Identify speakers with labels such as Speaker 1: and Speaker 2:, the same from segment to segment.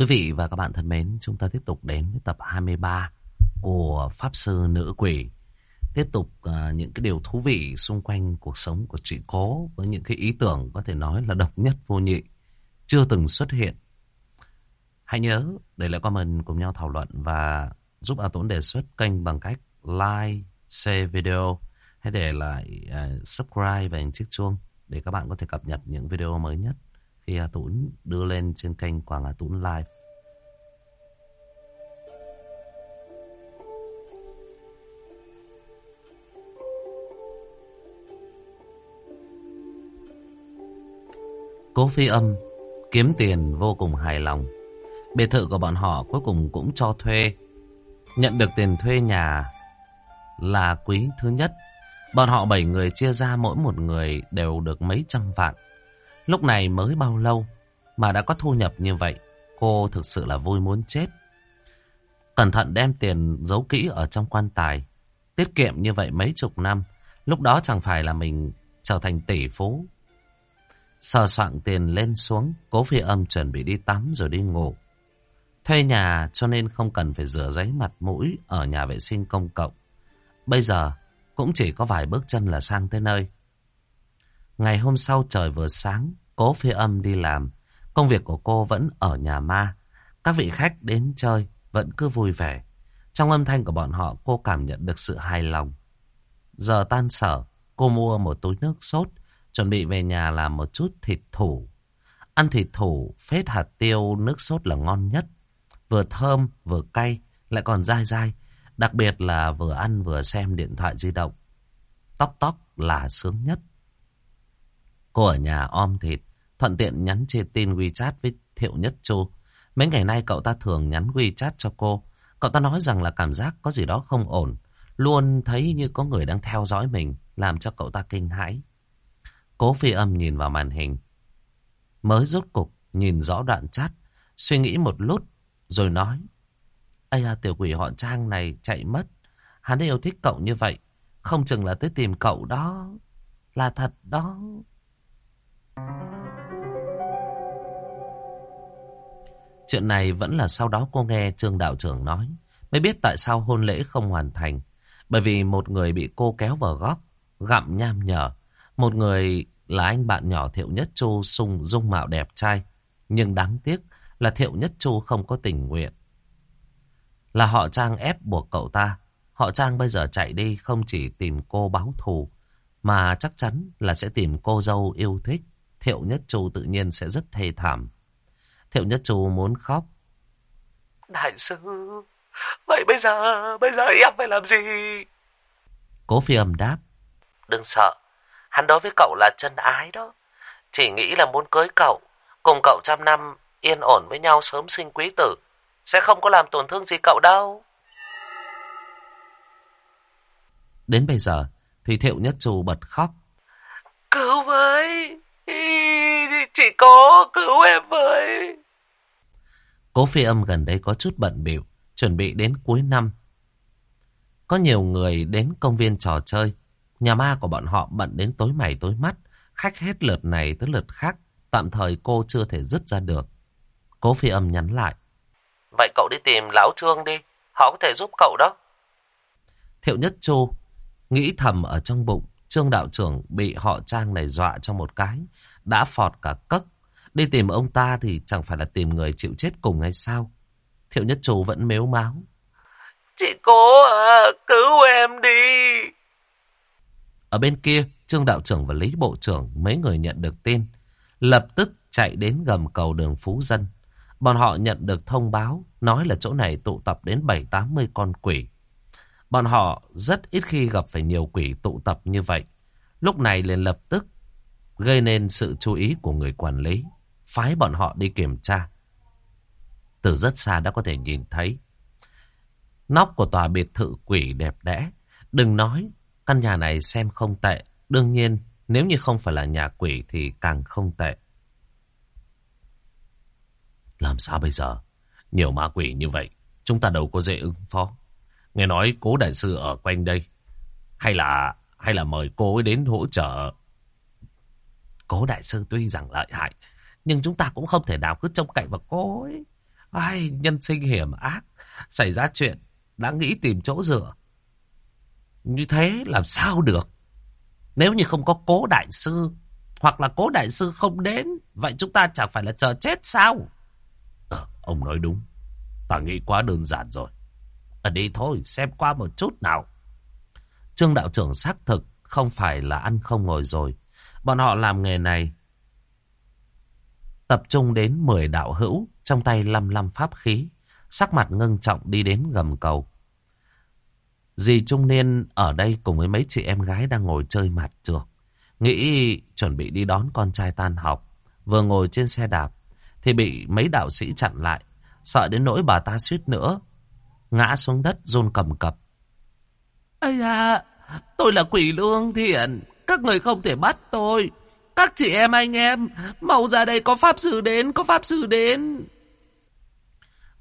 Speaker 1: Quý vị và các bạn thân mến, chúng ta tiếp tục đến với tập 23 của Pháp Sư Nữ Quỷ. Tiếp tục uh, những cái điều thú vị xung quanh cuộc sống của chị Cố với những cái ý tưởng có thể nói là độc nhất vô nhị, chưa từng xuất hiện. Hãy nhớ để lại comment cùng nhau thảo luận và giúp A Tốn đề xuất kênh bằng cách like, share video hay để lại uh, subscribe và chiếc chuông để các bạn có thể cập nhật những video mới nhất khi A Tuấn đưa lên trên kênh Quảng A Tuấn Live. Cố phi âm kiếm tiền vô cùng hài lòng. Biệt thự của bọn họ cuối cùng cũng cho thuê. Nhận được tiền thuê nhà là quý thứ nhất. Bọn họ bảy người chia ra mỗi một người đều được mấy trăm vạn. Lúc này mới bao lâu mà đã có thu nhập như vậy. Cô thực sự là vui muốn chết. Cẩn thận đem tiền giấu kỹ ở trong quan tài. Tiết kiệm như vậy mấy chục năm. Lúc đó chẳng phải là mình trở thành tỷ phú. Sờ soạn tiền lên xuống, cố phi âm chuẩn bị đi tắm rồi đi ngủ. Thuê nhà cho nên không cần phải rửa giấy mặt mũi ở nhà vệ sinh công cộng. Bây giờ cũng chỉ có vài bước chân là sang tới nơi. Ngày hôm sau trời vừa sáng, cố phi âm đi làm. Công việc của cô vẫn ở nhà ma. Các vị khách đến chơi vẫn cứ vui vẻ. Trong âm thanh của bọn họ cô cảm nhận được sự hài lòng. Giờ tan sở, cô mua một túi nước sốt, chuẩn bị về nhà làm một chút thịt thủ. Ăn thịt thủ, phết hạt tiêu, nước sốt là ngon nhất. Vừa thơm, vừa cay, lại còn dai dai. Đặc biệt là vừa ăn vừa xem điện thoại di động. Tóc tóc là sướng nhất. Cô ở nhà om thịt, thuận tiện nhắn trên tin WeChat với Thiệu Nhất Chu. Mấy ngày nay cậu ta thường nhắn WeChat cho cô. Cậu ta nói rằng là cảm giác có gì đó không ổn. Luôn thấy như có người đang theo dõi mình, làm cho cậu ta kinh hãi. Cố phi âm nhìn vào màn hình. Mới rốt cục, nhìn rõ đoạn chat, suy nghĩ một lúc, rồi nói. Ây à, tiểu quỷ họ trang này chạy mất. Hắn yêu thích cậu như vậy. Không chừng là tới tìm cậu đó. Là thật đó. Chuyện này vẫn là sau đó cô nghe Trương Đạo trưởng nói. Mới biết tại sao hôn lễ không hoàn thành. Bởi vì một người bị cô kéo vào góc, gặm nham nhở. Một người là anh bạn nhỏ Thiệu Nhất Chu sung dung mạo đẹp trai. Nhưng đáng tiếc là Thiệu Nhất Chu không có tình nguyện. Là họ Trang ép buộc cậu ta. Họ Trang bây giờ chạy đi không chỉ tìm cô báo thù, mà chắc chắn là sẽ tìm cô dâu yêu thích. Thiệu Nhất Chu tự nhiên sẽ rất thê thảm. Thiệu Nhất Chu muốn khóc.
Speaker 2: Đại sư, vậy bây giờ, bây giờ em phải làm gì?
Speaker 1: Cố phi âm đáp.
Speaker 2: Đừng sợ, hắn đối với cậu là chân ái đó. Chỉ nghĩ là muốn cưới cậu, cùng cậu trăm năm yên ổn với nhau sớm sinh quý tử. Sẽ không có làm tổn thương gì cậu đâu.
Speaker 1: Đến bây giờ thì Thiệu Nhất Chu bật khóc.
Speaker 2: Cứu với! Chỉ có cứu em với!
Speaker 1: Cố phi âm gần đây có chút bận biểu, chuẩn bị đến cuối năm. Có nhiều người đến công viên trò chơi. Nhà ma của bọn họ bận đến tối mày tối mắt. Khách hết lượt này tới lượt khác. Tạm thời cô chưa thể dứt ra được. Cố phi âm nhắn lại.
Speaker 2: Vậy cậu đi tìm lão Trương đi. Họ có thể giúp cậu đó.
Speaker 1: Thiệu Nhất Chu nghĩ thầm ở trong bụng. Trương đạo trưởng bị họ Trang này dọa cho một cái. Đã phọt cả cất. Đi tìm ông ta thì chẳng phải là tìm người chịu chết cùng hay sao? Thiệu Nhất Chu vẫn mếu máu.
Speaker 2: Chị cố à, cứu em đi.
Speaker 1: Ở bên kia, Trương đạo trưởng và Lý bộ trưởng mấy người nhận được tin. Lập tức chạy đến gầm cầu đường Phú Dân. Bọn họ nhận được thông báo nói là chỗ này tụ tập đến 7-80 con quỷ. Bọn họ rất ít khi gặp phải nhiều quỷ tụ tập như vậy. Lúc này liền lập tức gây nên sự chú ý của người quản lý, phái bọn họ đi kiểm tra. Từ rất xa đã có thể nhìn thấy nóc của tòa biệt thự quỷ đẹp đẽ. Đừng nói căn nhà này xem không tệ. Đương nhiên nếu như không phải là nhà quỷ thì càng không tệ. Làm sao bây giờ? Nhiều ma quỷ như vậy, chúng ta đâu có dễ ứng phó. Nghe nói cố đại sư ở quanh đây. Hay là hay là mời cô ấy đến hỗ trợ.
Speaker 2: Cố đại sư tuy rằng lợi hại, nhưng chúng ta cũng không thể nào cứ trông cậy vào cô ấy.
Speaker 1: Ai, nhân sinh hiểm ác. Xảy ra chuyện, đã nghĩ tìm chỗ dựa. Như thế làm sao được? Nếu như không có cố đại sư, hoặc là cố đại sư không đến, vậy chúng ta chẳng phải là chờ chết sao? Ờ, ông nói đúng. Ta nghĩ quá đơn giản rồi. Ở đi thôi, xem qua một chút nào. Trương đạo trưởng xác thực không phải là ăn không ngồi rồi. Bọn họ làm nghề này tập trung đến 10 đạo hữu, trong tay lăm lăm pháp khí, sắc mặt ngưng trọng đi đến gầm cầu. Dì trung niên ở đây cùng với mấy chị em gái đang ngồi chơi mặt trược. Nghĩ chuẩn bị đi đón con trai tan học. Vừa ngồi trên xe đạp thì bị mấy đạo sĩ chặn lại. Sợ đến nỗi bà ta suýt nữa. Ngã xuống đất run cầm cập. Ây da, tôi là quỷ lương thiện. Các người không thể bắt tôi. Các chị em anh em, mau ra đây có pháp sư đến, có pháp sư đến.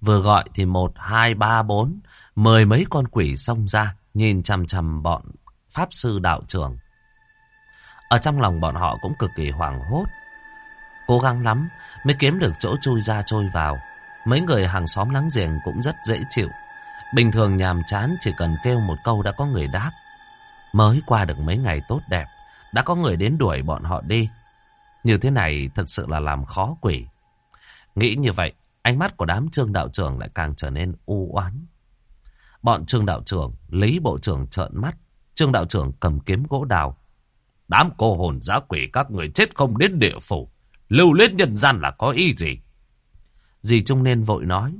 Speaker 1: Vừa gọi thì một, hai, ba, bốn, mười mấy con quỷ xông ra, nhìn chằm chằm bọn pháp sư đạo trưởng. Ở trong lòng bọn họ cũng cực kỳ hoảng hốt. Cố gắng lắm mới kiếm được chỗ chui ra trôi vào. Mấy người hàng xóm láng giềng cũng rất dễ chịu. Bình thường nhàm chán chỉ cần kêu một câu đã có người đáp. Mới qua được mấy ngày tốt đẹp, đã có người đến đuổi bọn họ đi. Như thế này thật sự là làm khó quỷ. Nghĩ như vậy, ánh mắt của đám trương đạo trưởng lại càng trở nên u oán. Bọn trương đạo trưởng, lý bộ trưởng trợn mắt. Trương đạo trưởng cầm kiếm gỗ đào. Đám cô hồn giá quỷ các người chết không đến địa phủ. Lưu lết nhân gian là có ý gì? Dì Trung nên vội nói.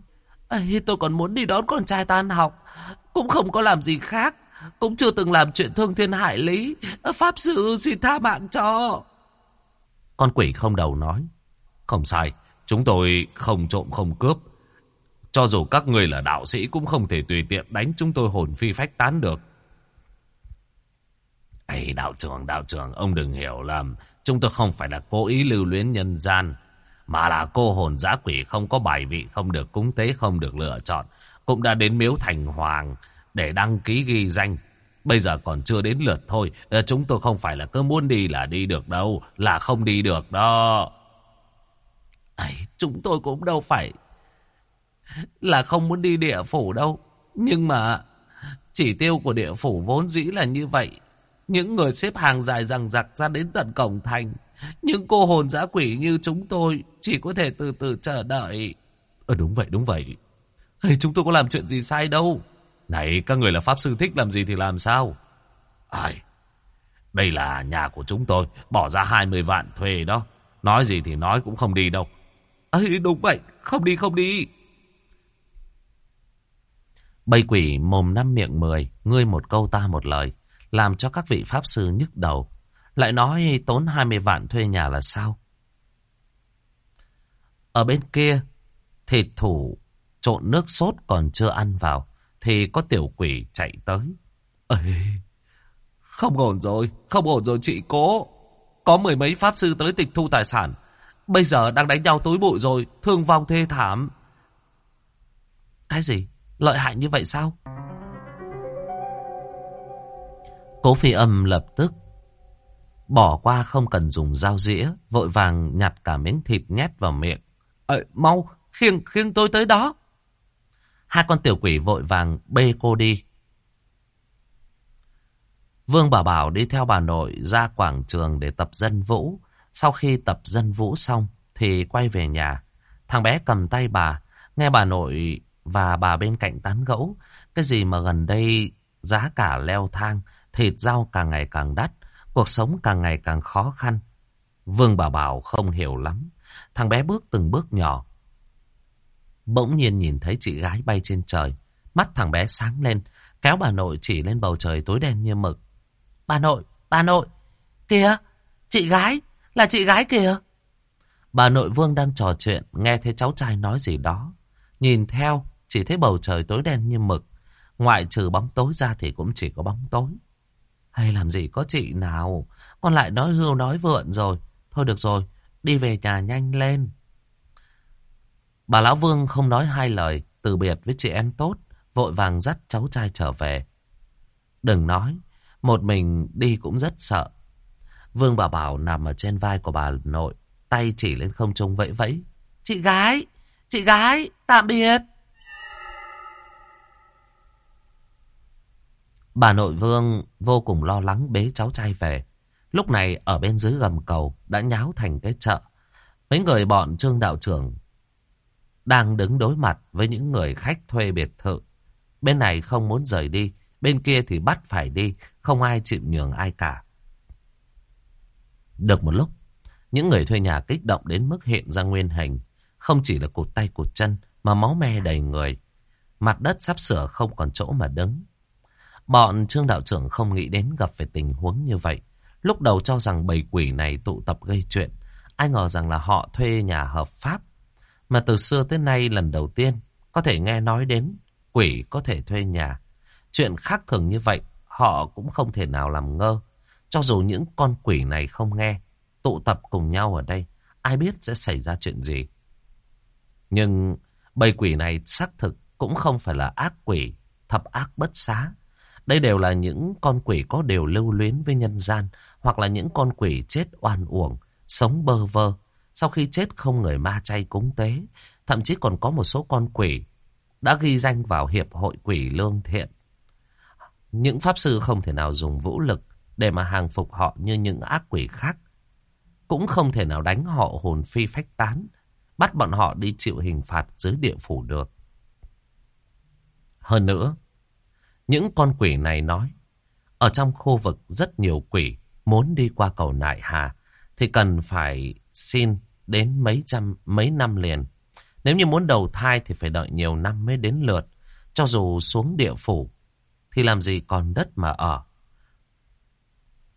Speaker 1: À, Ê, tôi còn muốn đi đón con trai tan học. Cũng không có làm gì khác. Cũng chưa từng làm chuyện thương thiên hại lý. À, Pháp sư xin tha mạng cho. Con quỷ không đầu nói. Không sai, chúng tôi không trộm không cướp. Cho dù các người là đạo sĩ cũng không thể tùy tiện đánh chúng tôi hồn phi phách tán được. Ây, đạo trưởng, đạo trưởng, ông đừng hiểu lầm. Chúng tôi không phải là cố ý lưu luyến nhân gian. Mà là cô hồn giã quỷ không có bài vị, không được cúng tế, không được lựa chọn. Cũng đã đến miếu thành hoàng để đăng ký ghi danh. Bây giờ còn chưa đến lượt thôi. Ờ, chúng tôi không phải là cứ muốn đi là đi được đâu. Là không đi được đó. Ấy, chúng tôi cũng đâu phải là không muốn đi địa phủ đâu. Nhưng mà chỉ tiêu của địa phủ vốn dĩ là như vậy. Những người xếp hàng dài rằng giặc ra đến tận cổng thành. Những cô hồn dã quỷ như chúng tôi chỉ có thể từ từ chờ đợi. Ờ đúng vậy, đúng vậy. Hey, chúng tôi có làm chuyện gì sai đâu. Này, các người là pháp sư thích làm gì thì làm sao? Ai? Đây là nhà của chúng tôi, bỏ ra 20 vạn thuê đó. Nói gì thì nói cũng không đi đâu. Ấy, đúng vậy, không đi, không đi. Bầy quỷ mồm năm miệng mười, ngươi một câu ta một lời, làm cho các vị pháp sư nhức đầu. Lại nói tốn 20 vạn thuê nhà là sao? Ở bên kia, thịt thủ trộn nước sốt còn chưa ăn vào, thì có tiểu quỷ chạy tới. Ê, không ổn rồi, không ổn rồi chị cố. Có mười mấy pháp sư tới tịch thu tài sản. Bây giờ đang đánh nhau tối bụi rồi, thương vong thê thảm. Cái gì? Lợi hại như vậy sao? Cố phi âm lập tức bỏ qua không cần dùng dao dĩa, vội vàng nhặt cả miếng thịt nhét vào miệng. Ê, mau, khiêng, khiêng tôi tới đó. Hai con tiểu quỷ vội vàng bê cô đi. Vương Bảo Bảo đi theo bà nội ra quảng trường để tập dân vũ. Sau khi tập dân vũ xong thì quay về nhà. Thằng bé cầm tay bà, nghe bà nội và bà bên cạnh tán gẫu. Cái gì mà gần đây giá cả leo thang, thịt rau càng ngày càng đắt, cuộc sống càng ngày càng khó khăn. Vương Bảo Bảo không hiểu lắm. Thằng bé bước từng bước nhỏ, Bỗng nhiên nhìn thấy chị gái bay trên trời. Mắt thằng bé sáng lên, kéo bà nội chỉ lên bầu trời tối đen như mực. Bà nội, bà nội, kìa, chị gái, là chị gái kìa. Bà nội Vương đang trò chuyện, nghe thấy cháu trai nói gì đó. Nhìn theo, chỉ thấy bầu trời tối đen như mực. Ngoại trừ bóng tối ra thì cũng chỉ có bóng tối. Hay làm gì có chị nào, con lại nói hưu nói vượn rồi. Thôi được rồi, đi về nhà nhanh lên. Bà Lão Vương không nói hai lời, từ biệt với chị em tốt, vội vàng dắt cháu trai trở về. Đừng nói, một mình đi cũng rất sợ. Vương bà Bảo nằm ở trên vai của bà nội, tay chỉ lên không trung vẫy vẫy. Chị gái,
Speaker 2: Chị gái, tạm biệt.
Speaker 1: Bà nội vương vô cùng lo lắng bế cháu trai về. Lúc này ở bên dưới gầm cầu đã nháo thành cái chợ. Mấy người bọn trương đạo trưởng đang đứng đối mặt với những người khách thuê biệt thự. Bên này không muốn rời đi, bên kia thì bắt phải đi, không ai chịu nhường ai cả. Được một lúc, những người thuê nhà kích động đến mức hiện ra nguyên hình. Không chỉ là cụt tay cụt chân, mà máu me đầy người. Mặt đất sắp sửa không còn chỗ mà đứng. Bọn trương đạo trưởng không nghĩ đến gặp phải tình huống như vậy. Lúc đầu cho rằng bầy quỷ này tụ tập gây chuyện. Ai ngờ rằng là họ thuê nhà hợp pháp. Mà từ xưa tới nay lần đầu tiên có thể nghe nói đến quỷ có thể thuê nhà. Chuyện khác thường như vậy họ cũng không thể nào làm ngơ. Cho dù những con quỷ này không nghe, tụ tập cùng nhau ở đây, ai biết sẽ xảy ra chuyện gì. Nhưng bầy quỷ này xác thực cũng không phải là ác quỷ, thập ác bất xá. Đây đều là những con quỷ có đều lưu luyến với nhân gian, hoặc là những con quỷ chết oan uổng, sống bơ vơ. Sau khi chết không người ma chay cúng tế, thậm chí còn có một số con quỷ đã ghi danh vào Hiệp hội Quỷ Lương Thiện. Những pháp sư không thể nào dùng vũ lực để mà hàng phục họ như những ác quỷ khác. Cũng không thể nào đánh họ hồn phi phách tán, bắt bọn họ đi chịu hình phạt dưới địa phủ được. Hơn nữa, những con quỷ này nói, ở trong khu vực rất nhiều quỷ muốn đi qua cầu Nại Hà thì cần phải xin đến mấy trăm, mấy năm liền. Nếu như muốn đầu thai thì phải đợi nhiều năm mới đến lượt. Cho dù xuống địa phủ thì làm gì còn đất mà ở.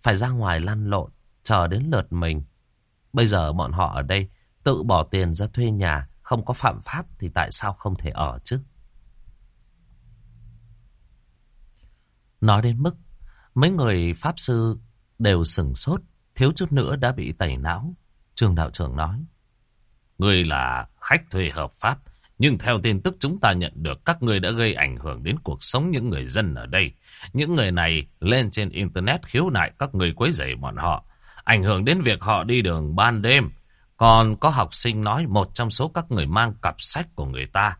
Speaker 1: Phải ra ngoài lăn lộn, chờ đến lượt mình. Bây giờ bọn họ ở đây tự bỏ tiền ra thuê nhà, không có phạm pháp thì tại sao không thể ở chứ? Nói đến mức, mấy người Pháp Sư đều sừng sốt, thiếu chút nữa đã bị tẩy não. Trường đạo trưởng nói.
Speaker 3: Người là khách thuê hợp pháp, nhưng theo tin tức chúng ta nhận được các người đã gây ảnh hưởng đến cuộc sống những người dân ở đây. Những người này lên trên Internet khiếu nại các người quấy rầy bọn họ, ảnh hưởng đến việc họ đi đường ban đêm. Còn có học sinh nói một trong số các người mang cặp sách của người ta.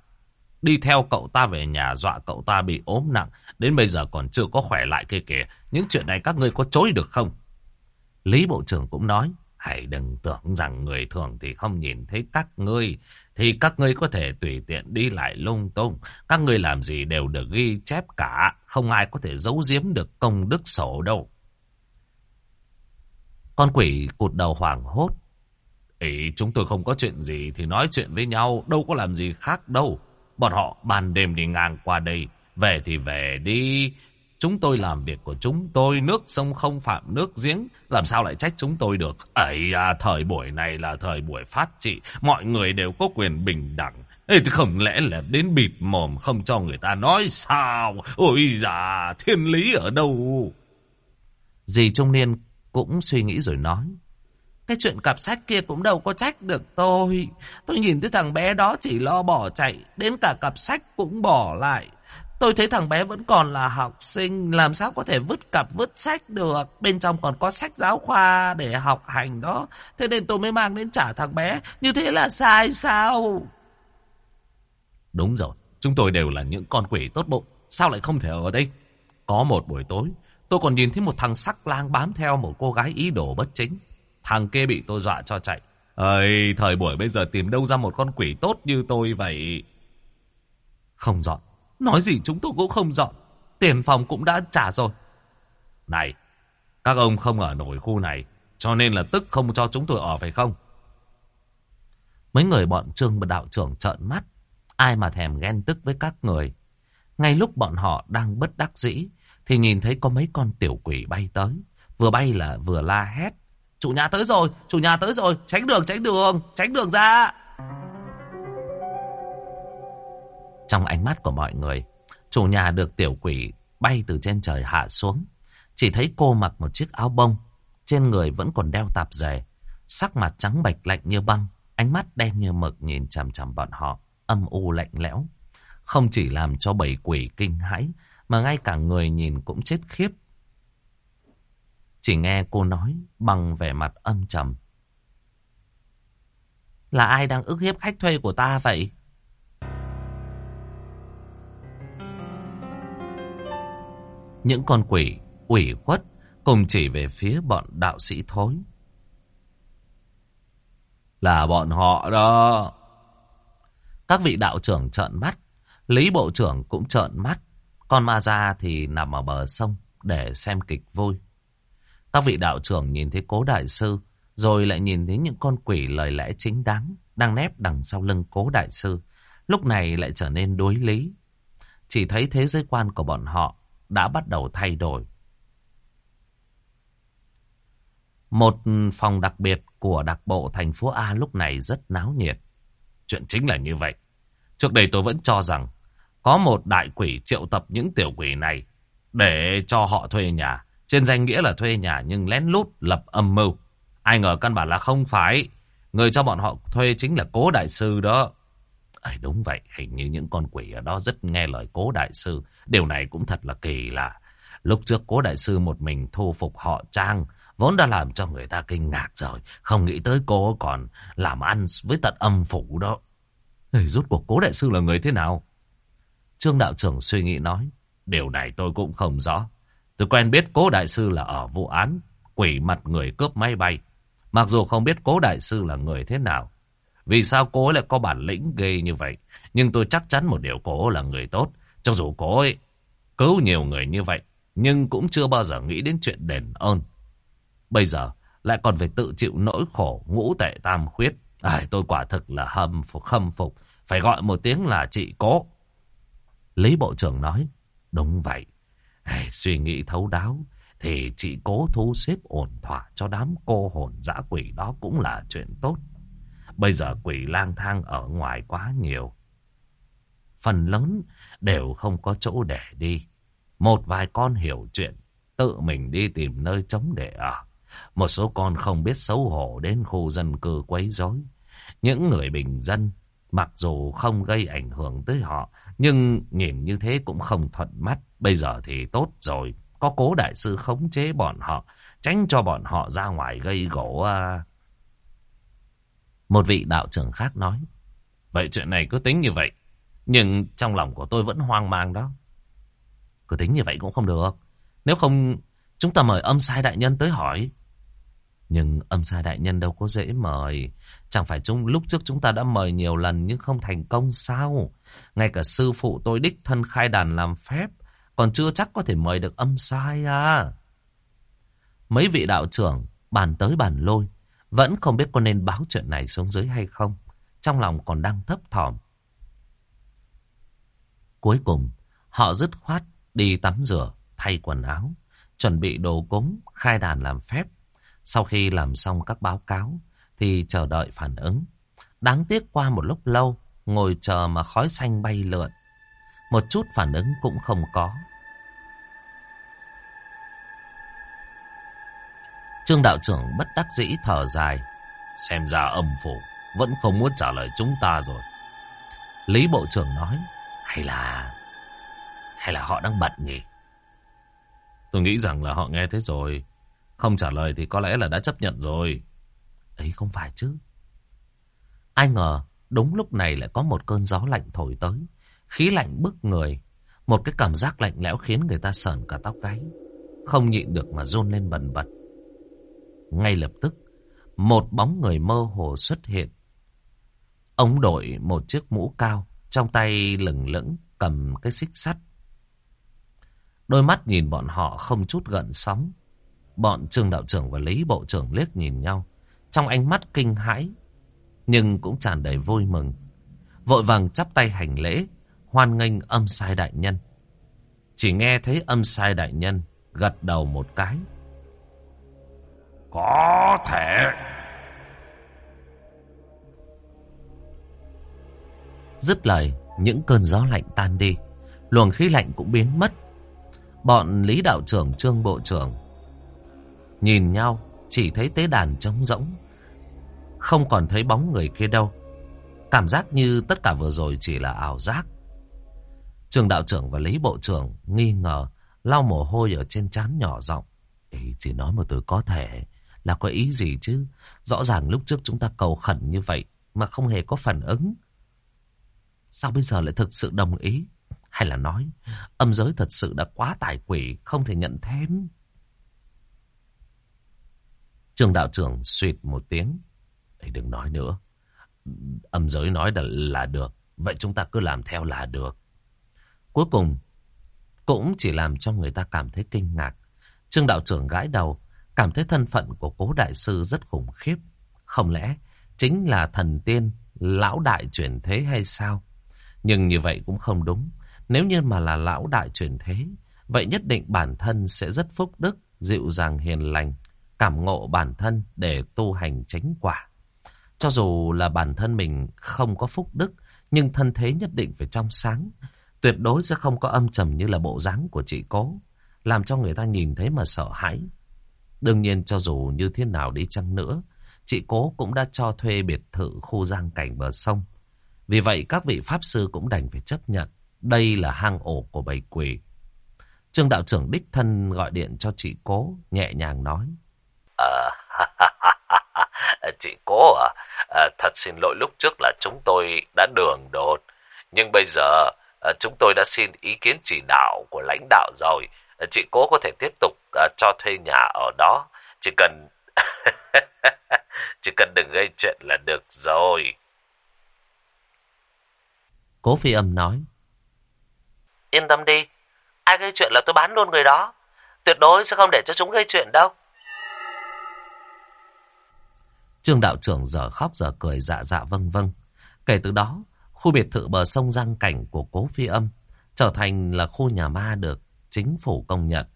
Speaker 3: Đi theo cậu ta về nhà dọa cậu ta bị ốm nặng, đến bây giờ còn chưa có khỏe lại kia kìa. Những chuyện này các ngươi có chối được không? Lý Bộ trưởng cũng nói, hãy đừng tưởng rằng người thường thì không nhìn thấy các ngươi thì các ngươi có thể tùy tiện đi lại lung tung. Các ngươi làm gì đều được ghi chép cả, không ai có thể giấu giếm được công đức sổ đâu.
Speaker 1: Con quỷ cụt đầu hoảng hốt.
Speaker 3: Ý, chúng tôi không có chuyện gì thì nói chuyện với nhau, đâu có làm gì khác đâu. Bọn họ ban đêm đi ngang qua đây, về thì về đi, Chúng tôi làm việc của chúng tôi, nước sông không phạm nước giếng, làm sao lại trách chúng tôi được. Ấy à, thời buổi này là thời buổi phát trị, mọi người đều có quyền bình đẳng. Ê, thì không lẽ là đến bịt mồm không cho người ta nói sao? Ôi già, thiên lý ở đâu?
Speaker 1: Dì trung niên cũng suy nghĩ rồi nói.
Speaker 2: Cái chuyện cặp sách kia cũng đâu có trách được tôi. Tôi nhìn thấy thằng bé đó chỉ lo bỏ chạy, đến cả cặp sách cũng bỏ lại. Tôi thấy thằng bé vẫn còn là học sinh, làm sao có thể vứt cặp vứt sách được. Bên trong còn có sách giáo khoa để học hành đó. Thế nên tôi mới mang đến trả thằng bé. Như thế là sai sao?
Speaker 3: Đúng rồi, chúng tôi đều là những con quỷ tốt bụng. Sao lại không thể ở đây? Có một buổi tối, tôi còn nhìn thấy một thằng sắc lang bám theo một cô gái ý đồ bất chính. Thằng kia bị tôi dọa cho chạy. Ơi, thời buổi bây giờ tìm đâu ra một con quỷ tốt như tôi vậy?
Speaker 2: Không dọn. Nói gì chúng tôi cũng không dọn. Tiền phòng cũng đã trả rồi.
Speaker 3: Này, các ông không ở nổi khu này, cho nên là tức không cho chúng tôi ở phải không?
Speaker 1: Mấy người bọn trương đạo trưởng trợn mắt. Ai mà thèm ghen tức với các người. Ngay lúc bọn họ đang bất đắc dĩ, thì nhìn thấy có mấy con tiểu quỷ bay tới. Vừa bay là vừa la hét.
Speaker 2: Chủ nhà tới rồi, chủ nhà tới rồi, tránh đường, tránh đường, tránh đường ra.
Speaker 1: Trong ánh mắt của mọi người, chủ nhà được tiểu quỷ bay từ trên trời hạ xuống. Chỉ thấy cô mặc một chiếc áo bông, trên người vẫn còn đeo tạp dề, sắc mặt trắng bệch lạnh như băng, ánh mắt đen như mực nhìn chằm chằm bọn họ, âm u lạnh lẽo. Không chỉ làm cho bảy quỷ kinh hãi, mà ngay cả người nhìn cũng chết khiếp. Chỉ nghe cô nói bằng vẻ mặt âm trầm.
Speaker 2: Là ai đang ức hiếp khách thuê của ta vậy?
Speaker 1: Những con quỷ ủy khuất cùng chỉ về phía bọn đạo sĩ thối.
Speaker 3: Là bọn họ đó.
Speaker 1: Các vị đạo trưởng trợn mắt, Lý Bộ trưởng cũng trợn mắt, con ma ra thì nằm ở bờ sông để xem kịch vui. Các vị đạo trưởng nhìn thấy cố đại sư, rồi lại nhìn thấy những con quỷ lời lẽ chính đáng đang nép đằng sau lưng cố đại sư. Lúc này lại trở nên đối lý. Chỉ thấy thế giới quan của bọn họ đã bắt đầu thay đổi. Một phòng đặc biệt của đặc bộ thành phố A lúc này rất náo nhiệt.
Speaker 3: Chuyện chính là như vậy. Trước đây tôi vẫn cho rằng có một đại quỷ triệu tập những tiểu quỷ này để cho họ thuê nhà. Trên danh nghĩa là thuê nhà nhưng lén lút lập âm mưu. Ai ngờ căn bản là không phải. Người cho bọn họ thuê chính là cố đại sư đó.
Speaker 1: À, đúng vậy, hình như những con quỷ ở đó rất nghe lời cố đại sư. Điều này cũng thật là kỳ lạ. Lúc trước cố đại sư một mình thu phục họ Trang, vốn đã làm cho người ta kinh ngạc rồi. Không nghĩ tới cô còn làm ăn với tận âm phủ đó.
Speaker 3: Ê, rút cuộc cố đại sư là người thế nào?
Speaker 1: Trương đạo trưởng suy nghĩ nói. Điều này tôi cũng không rõ. Tôi quen biết cố đại sư là ở vụ án quỷ mặt người cướp máy bay. Mặc dù không biết cố đại sư là người thế nào. Vì sao cố ấy lại có bản lĩnh ghê như vậy. Nhưng tôi chắc chắn một điều cố là người tốt. Cho dù cố ấy cứu nhiều người như vậy. Nhưng cũng chưa bao giờ nghĩ đến chuyện đền ơn. Bây giờ lại còn phải tự chịu nỗi khổ ngũ tệ tam khuyết. Ai, tôi quả thực là hâm phục khâm phục. Phải gọi một tiếng là chị cố. Lý Bộ trưởng nói. Đúng vậy. Suy nghĩ thấu đáo. Thì chị cố thu xếp ổn thỏa cho đám cô hồn dã quỷ đó cũng là chuyện tốt. Bây giờ quỷ lang thang ở ngoài quá nhiều. Phần lớn đều không có chỗ để đi. Một vài con hiểu chuyện, tự mình đi tìm nơi trống để ở. Một số con không biết xấu hổ đến khu dân cư quấy rối. Những người bình dân, mặc dù không gây ảnh hưởng tới họ, nhưng nhìn như thế cũng không thuận mắt. Bây giờ thì tốt rồi, có cố đại sư khống chế bọn họ, tránh cho bọn họ ra ngoài gây gỗ. À... Một vị đạo trưởng khác nói, vậy chuyện này cứ tính như vậy, nhưng trong lòng của tôi vẫn hoang mang đó. Cứ tính như vậy cũng không được. Nếu không, chúng ta mời âm sai đại nhân tới hỏi. Nhưng âm sai đại nhân đâu có dễ mời. Chẳng phải chúng lúc trước chúng ta đã mời nhiều lần nhưng không thành công sao? Ngay cả sư phụ tôi đích thân khai đàn làm phép. Còn chưa chắc có thể mời được âm sai à. Mấy vị đạo trưởng bàn tới bàn lôi. Vẫn không biết có nên báo chuyện này xuống dưới hay không. Trong lòng còn đang thấp thỏm. Cuối cùng, họ dứt khoát đi tắm rửa, thay quần áo, chuẩn bị đồ cúng, khai đàn làm phép. Sau khi làm xong các báo cáo, thì chờ đợi phản ứng. Đáng tiếc qua một lúc lâu, ngồi chờ mà khói xanh bay lượn. Một chút phản ứng cũng không có. Trương đạo trưởng bất đắc dĩ thở dài. Xem ra âm phủ vẫn không muốn trả lời chúng ta rồi. Lý bộ trưởng nói, hay là... Hay là họ đang bận nhỉ? Tôi nghĩ rằng là họ nghe thế rồi. Không trả lời thì có lẽ là đã chấp nhận rồi. Ấy không phải chứ. Ai ngờ đúng lúc này lại có một cơn gió lạnh thổi tới. Khí lạnh bức người. Một cái cảm giác lạnh lẽo khiến người ta sờn cả tóc gáy. Không nhịn được mà run lên bần bật. Ngay lập tức, một bóng người mơ hồ xuất hiện. Ông đội một chiếc mũ cao, trong tay lửng lững cầm cái xích sắt. Đôi mắt nhìn bọn họ không chút gợn sóng. Bọn trương đạo trưởng và lý bộ trưởng liếc nhìn nhau. Trong ánh mắt kinh hãi, nhưng cũng tràn đầy vui mừng. Vội vàng chắp tay hành lễ, hoan nghênh âm sai đại nhân. Chỉ nghe thấy âm sai đại nhân gật đầu một cái.
Speaker 3: Có thể.
Speaker 1: Dứt lời, những cơn gió lạnh tan đi, luồng khí lạnh cũng biến mất. Bọn Lý Đạo trưởng Trương Bộ trưởng nhìn nhau, chỉ thấy tế đàn trống rỗng. Không còn thấy bóng người kia đâu. Cảm giác như tất cả vừa rồi chỉ là ảo giác. Trường đạo trưởng và Lý Bộ trưởng nghi ngờ, lau mồ hôi ở trên trán nhỏ giọng. Ê, chỉ nói một từ có thể là có ý gì chứ? Rõ ràng lúc trước chúng ta cầu khẩn như vậy mà không hề có phản ứng. Sao bây giờ lại thực sự đồng ý? Hay là nói, âm giới thật sự đã quá tài quỷ, không thể nhận thêm. trường đạo trưởng suyệt một tiếng. Ê, đừng nói nữa. Âm giới nói là, là được. Vậy chúng ta cứ làm theo là được. Cuối cùng, cũng chỉ làm cho người ta cảm thấy kinh ngạc. Trương đạo trưởng gãi đầu, cảm thấy thân phận của cố đại sư rất khủng khiếp. Không lẽ chính là thần tiên, lão đại chuyển thế hay sao? Nhưng như vậy cũng không đúng. Nếu như mà là lão đại chuyển thế, vậy nhất định bản thân sẽ rất phúc đức, dịu dàng hiền lành, cảm ngộ bản thân để tu hành chánh quả. Cho dù là bản thân mình không có phúc đức, nhưng thân thế nhất định phải trong sáng. Tuyệt đối sẽ không có âm trầm như là bộ dáng của chị cố, làm cho người ta nhìn thấy mà sợ hãi. Đương nhiên cho dù như thế nào đi chăng nữa, chị cố cũng đã cho thuê biệt thự khu giang cảnh bờ sông. Vì vậy các vị pháp sư cũng đành phải chấp nhận. Đây là hang ổ của bầy quỷ. Trương đạo trưởng đích thân gọi điện cho chị cố, nhẹ nhàng nói.
Speaker 3: À, chị cố à, à, thật xin lỗi lúc trước là chúng tôi đã đường đột. Nhưng bây giờ à, chúng tôi đã xin ý kiến chỉ đạo của lãnh đạo rồi. À, chị cố có thể tiếp tục à, cho thuê nhà ở đó. Chỉ cần... chỉ cần đừng gây chuyện là được rồi.
Speaker 1: Cố phi âm nói.
Speaker 2: Yên tâm đi, ai gây chuyện là tôi bán luôn người đó. Tuyệt đối sẽ không để cho chúng gây chuyện đâu.
Speaker 1: Trương đạo trưởng giờ khóc giờ cười dạ dạ vâng vâng. Kể từ đó, khu biệt thự bờ sông Giang Cảnh của cố phi âm trở thành là khu nhà ma được chính phủ công nhận.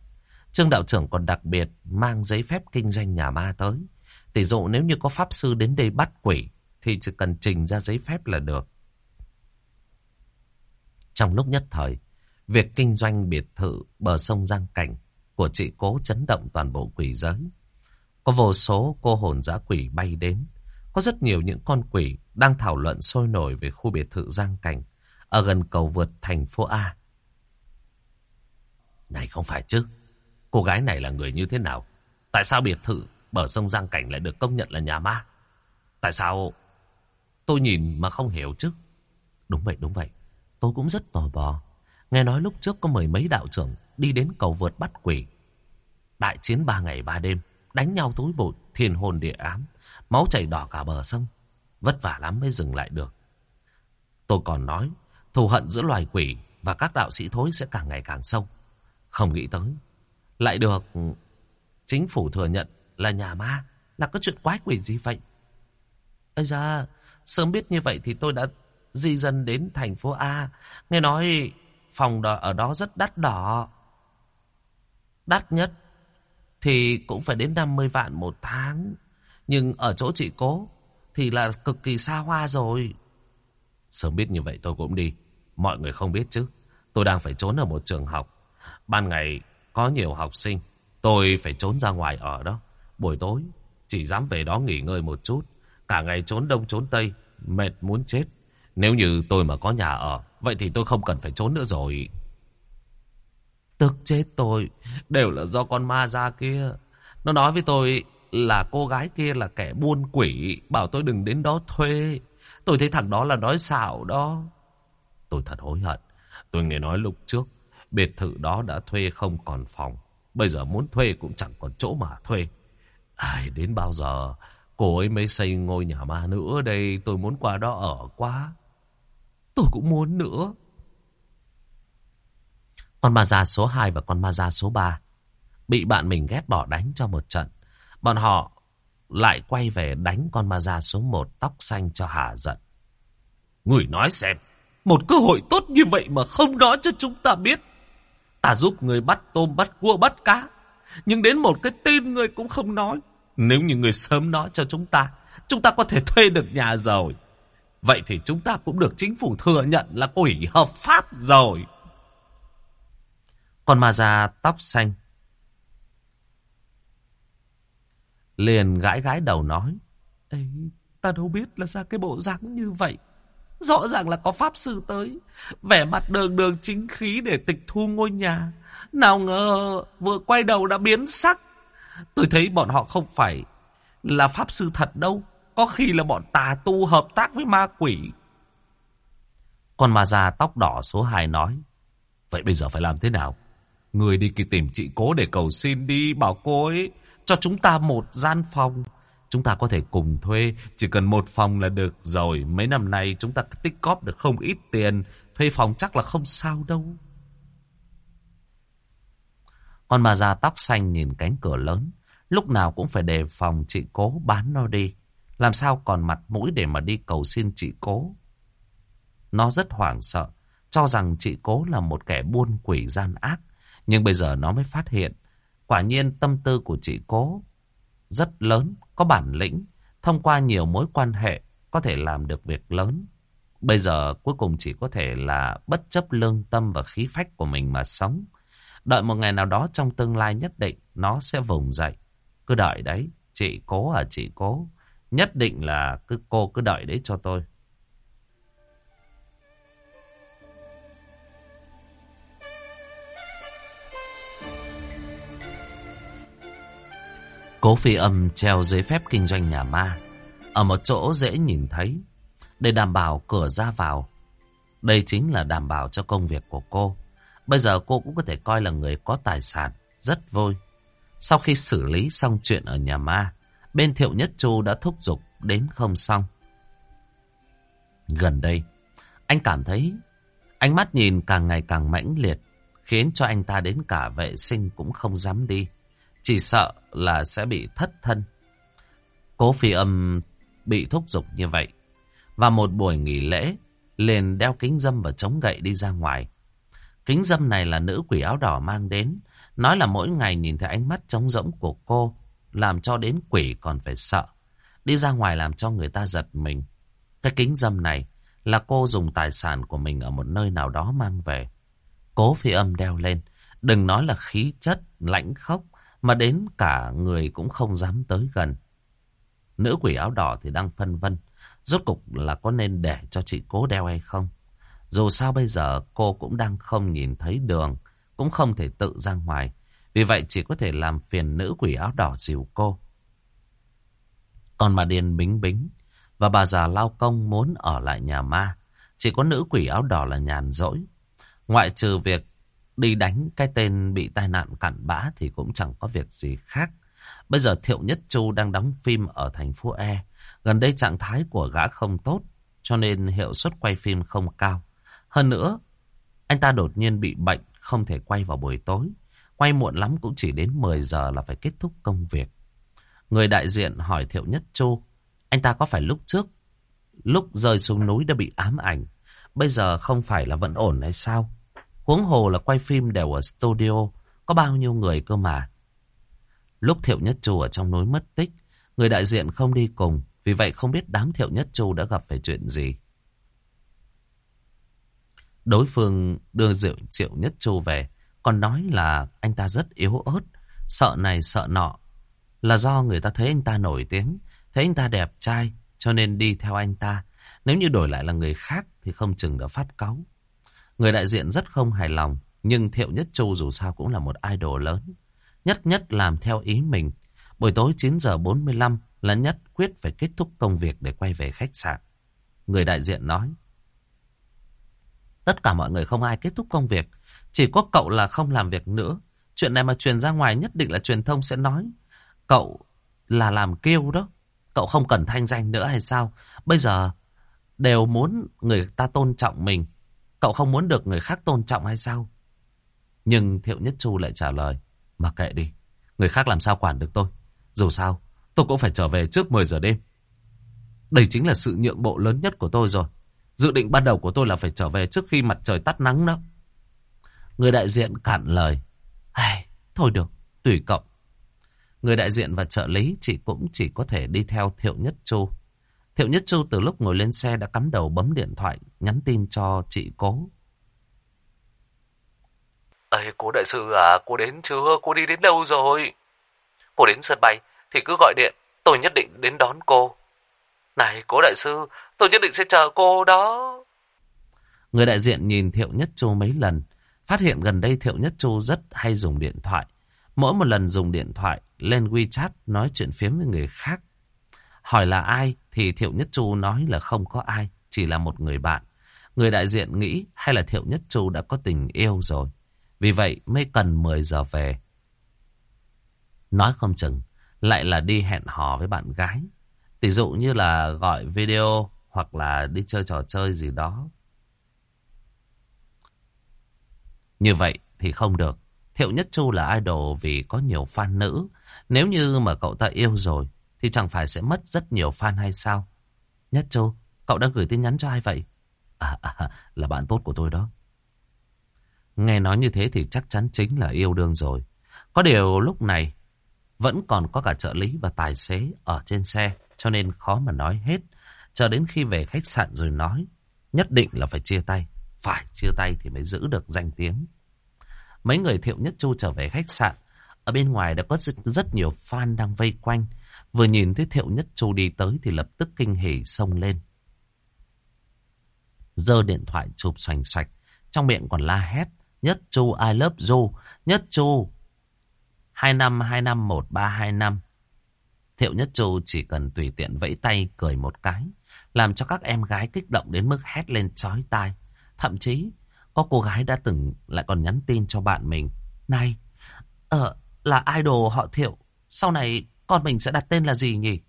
Speaker 1: Trương đạo trưởng còn đặc biệt mang giấy phép kinh doanh nhà ma tới. Tỷ dụ nếu như có pháp sư đến đây bắt quỷ thì chỉ cần trình ra giấy phép là được. Trong lúc nhất thời, việc kinh doanh biệt thự bờ sông Giang Cảnh của chị cố chấn động toàn bộ quỷ giới. Có vô số cô hồn dã quỷ bay đến. Có rất nhiều những con quỷ đang thảo luận sôi nổi về khu biệt thự Giang Cảnh ở gần cầu vượt thành phố A. Này không phải chứ. Cô gái này là người như thế nào? Tại sao biệt thự bờ sông Giang Cảnh lại được công nhận là nhà ma? Tại sao tôi nhìn mà không hiểu chứ? Đúng vậy, đúng vậy. Tôi cũng rất tò mò. Nghe nói lúc trước có mười mấy đạo trưởng đi đến cầu vượt bắt quỷ. Đại chiến ba ngày ba đêm, đánh nhau tối bụi, thiên hồn địa ám, máu chảy đỏ cả bờ sông. Vất vả lắm mới dừng lại được. Tôi còn nói, thù hận giữa loài quỷ và các đạo sĩ thối sẽ càng ngày càng sâu. Không nghĩ tới, lại được chính phủ thừa nhận là nhà ma, là có chuyện quái quỷ gì vậy? Ây da, sớm biết như vậy thì tôi đã di dân đến thành phố A. Nghe nói phòng đó ở đó rất đắt đỏ. Đắt nhất thì cũng phải đến 50 vạn một tháng. Nhưng ở chỗ chị cố thì là cực kỳ xa hoa rồi. Sớm biết như vậy tôi cũng đi. Mọi người không biết chứ. Tôi đang phải trốn ở một trường học. Ban ngày có nhiều học sinh. Tôi phải trốn ra ngoài ở đó. Buổi tối chỉ dám về đó nghỉ ngơi một chút. Cả ngày trốn đông trốn tây. Mệt muốn chết. Nếu như tôi mà có nhà ở, vậy thì tôi không cần phải trốn nữa rồi. Tức chết tôi, đều là do con ma ra kia. Nó nói với tôi là cô gái kia là kẻ buôn quỷ, bảo tôi đừng đến đó thuê. Tôi thấy thằng đó là nói xạo đó. Tôi thật hối hận. Tôi nghe nói lúc trước, biệt thự đó đã thuê không còn phòng. Bây giờ muốn thuê cũng chẳng còn chỗ mà thuê. Ai đến bao giờ cô ấy mới xây ngôi nhà ma nữa đây, tôi muốn qua đó ở quá. Tôi cũng muốn nữa. Con ma già số 2 và con ma già số 3 bị bạn mình ghét bỏ đánh cho một trận. Bọn họ lại quay về đánh con ma già số 1 tóc xanh cho hà giận. Người nói xem, một cơ hội tốt như vậy mà không nói cho chúng ta biết. Ta giúp người bắt tôm, bắt cua, bắt cá. Nhưng đến một cái tin người cũng không nói. Nếu như người sớm nói cho chúng ta, chúng ta có thể thuê được nhà rồi. Vậy thì chúng ta cũng được chính phủ thừa nhận là quỷ hợp pháp rồi. Con ma già tóc xanh. Liền gãi gãi đầu nói. Ê, ta đâu biết là ra cái bộ dáng như vậy. Rõ ràng là có pháp sư tới. Vẻ mặt đường đường chính khí để tịch thu ngôi nhà. Nào ngờ vừa quay đầu đã biến sắc. Tôi thấy bọn họ không phải là pháp sư thật đâu. Có khi là bọn tà tu hợp tác với ma quỷ. Con ma già tóc đỏ số 2 nói.
Speaker 3: Vậy bây giờ phải làm thế nào? Người đi kia tìm chị cố để cầu xin đi, bảo cô ấy cho chúng ta một gian phòng. Chúng ta có thể cùng thuê, chỉ cần một phòng là được rồi. Mấy năm nay chúng ta tích góp được không ít tiền, thuê phòng chắc là không sao đâu.
Speaker 1: Con bà già tóc xanh nhìn cánh cửa lớn, lúc nào cũng phải đề phòng chị cố bán nó đi. Làm sao còn mặt mũi để mà đi cầu xin chị cố. Nó rất hoảng sợ, cho rằng chị cố là một kẻ buôn quỷ gian ác. Nhưng bây giờ nó mới phát hiện, quả nhiên tâm tư của chị cố rất lớn, có bản lĩnh, thông qua nhiều mối quan hệ có thể làm được việc lớn. Bây giờ cuối cùng chỉ có thể là bất chấp lương tâm và khí phách của mình mà sống. Đợi một ngày nào đó trong tương lai nhất định nó sẽ vùng dậy. Cứ đợi đấy, chị cố à chị cố. Nhất định là cứ cô cứ đợi đấy cho tôi. Cố phi âm treo giấy phép kinh doanh nhà ma. Ở một chỗ dễ nhìn thấy. Để đảm bảo cửa ra vào. Đây chính là đảm bảo cho công việc của cô. Bây giờ cô cũng có thể coi là người có tài sản. Rất vui. Sau khi xử lý xong chuyện ở nhà ma. Bên Thiệu Nhất Chu đã thúc giục đến không xong. Gần đây, anh cảm thấy ánh mắt nhìn càng ngày càng mãnh liệt, khiến cho anh ta đến cả vệ sinh cũng không dám đi. Chỉ sợ là sẽ bị thất thân. Cố phi âm bị thúc giục như vậy. Và một buổi nghỉ lễ, liền đeo kính dâm và chống gậy đi ra ngoài. Kính dâm này là nữ quỷ áo đỏ mang đến. Nói là mỗi ngày nhìn thấy ánh mắt trống rỗng của cô, làm cho đến quỷ còn phải sợ. Đi ra ngoài làm cho người ta giật mình. Cái kính dâm này là cô dùng tài sản của mình ở một nơi nào đó mang về. Cố phi âm đeo lên. Đừng nói là khí chất, lãnh khốc, mà đến cả người cũng không dám tới gần. Nữ quỷ áo đỏ thì đang phân vân. Rốt cục là có nên để cho chị cố đeo hay không? Dù sao bây giờ cô cũng đang không nhìn thấy đường, cũng không thể tự ra ngoài. Vì vậy chỉ có thể làm phiền nữ quỷ áo đỏ dìu cô. Còn mà Điền bính bính và bà già lao công muốn ở lại nhà ma. Chỉ có nữ quỷ áo đỏ là nhàn rỗi. Ngoại trừ việc đi đánh cái tên bị tai nạn cặn bã thì cũng chẳng có việc gì khác. Bây giờ Thiệu Nhất Chu đang đóng phim ở thành phố E. Gần đây trạng thái của gã không tốt, cho nên hiệu suất quay phim không cao. Hơn nữa, anh ta đột nhiên bị bệnh, không thể quay vào buổi tối. Quay muộn lắm cũng chỉ đến 10 giờ là phải kết thúc công việc. Người đại diện hỏi Thiệu Nhất Chu, anh ta có phải lúc trước, lúc rơi xuống núi đã bị ám ảnh, bây giờ không phải là vẫn ổn hay sao? Huống hồ là quay phim đều ở studio, có bao nhiêu người cơ mà. Lúc Thiệu Nhất Chu ở trong núi mất tích, người đại diện không đi cùng, vì vậy không biết đám Thiệu Nhất Chu đã gặp phải chuyện gì. Đối phương đưa rượu Triệu Nhất Chu về, còn nói là anh ta rất yếu ớt, sợ này sợ nọ. Là do người ta thấy anh ta nổi tiếng, thấy anh ta đẹp trai, cho nên đi theo anh ta. Nếu như đổi lại là người khác thì không chừng đã phát cáu. Người đại diện rất không hài lòng, nhưng Thiệu Nhất Chu dù sao cũng là một idol lớn. Nhất nhất làm theo ý mình. Buổi tối 9 giờ 45 là nhất quyết phải kết thúc công việc để quay về khách sạn. Người đại diện nói. Tất cả mọi người không ai kết thúc công việc. Chỉ có cậu là không làm việc nữa. Chuyện này mà truyền ra ngoài nhất định là truyền thông sẽ nói. Cậu là làm kêu đó. Cậu không cần thanh danh nữa hay sao? Bây giờ đều muốn người ta tôn trọng mình. Cậu không muốn được người khác tôn trọng hay sao? Nhưng Thiệu Nhất Chu lại trả lời. Mà kệ đi. Người khác làm sao quản được tôi. Dù sao, tôi cũng phải trở về trước 10 giờ đêm. Đây chính là sự nhượng bộ lớn nhất của tôi rồi. Dự định ban đầu của tôi là phải trở về trước khi mặt trời tắt nắng đó. Người đại diện cạn lời. Ai, thôi được, tùy cậu. Người đại diện và trợ lý chỉ cũng chỉ có thể đi theo Thiệu Nhất Chu. Thiệu Nhất Chu từ lúc ngồi lên xe đã cắm đầu bấm điện thoại, nhắn tin cho chị cố.
Speaker 2: Ê, cô đại sư à, cô đến chưa? Cô đi đến đâu rồi? Cô đến sân bay thì cứ gọi điện, tôi nhất định đến đón cô. Này, cố đại sư, tôi nhất định sẽ chờ cô đó.
Speaker 1: Người đại diện nhìn Thiệu Nhất Chu mấy lần, phát hiện gần đây Thiệu Nhất Chu rất hay dùng điện thoại. Mỗi một lần dùng điện thoại lên WeChat nói chuyện phiếm với người khác. Hỏi là ai thì Thiệu Nhất Chu nói là không có ai, chỉ là một người bạn. Người đại diện nghĩ hay là Thiệu Nhất Chu đã có tình yêu rồi. Vì vậy mới cần 10 giờ về. Nói không chừng lại là đi hẹn hò với bạn gái. Tỷ dụ như là gọi video hoặc là đi chơi trò chơi gì đó. Như vậy thì không được. Thiệu Nhất Chu là idol vì có nhiều fan nữ. Nếu như mà cậu ta yêu rồi thì chẳng phải sẽ mất rất nhiều fan hay sao? Nhất Châu, cậu đã gửi tin nhắn cho ai vậy? À, à, à, là bạn tốt của tôi đó. Nghe nói như thế thì chắc chắn chính là yêu đương rồi. Có điều lúc này vẫn còn có cả trợ lý và tài xế ở trên xe cho nên khó mà nói hết. Chờ đến khi về khách sạn rồi nói nhất định là phải chia tay. Phải chia tay thì mới giữ được danh tiếng. Mấy người thiệu nhất chu trở về khách sạn. Ở bên ngoài đã có rất, rất nhiều fan đang vây quanh. Vừa nhìn thấy thiệu nhất chu đi tới thì lập tức kinh hỉ xông lên. Giơ điện thoại chụp xoành xoạch. Trong miệng còn la hét. Nhất chu I love you. Nhất chu 25251325. Thiệu Nhất Chu chỉ cần tùy tiện vẫy tay cười một cái, làm cho các em gái kích động đến mức hét lên chói tai. Thậm chí, có cô gái đã từng lại còn nhắn tin cho bạn mình. Này, ờ, là idol họ Thiệu, sau này con mình sẽ đặt tên là gì nhỉ?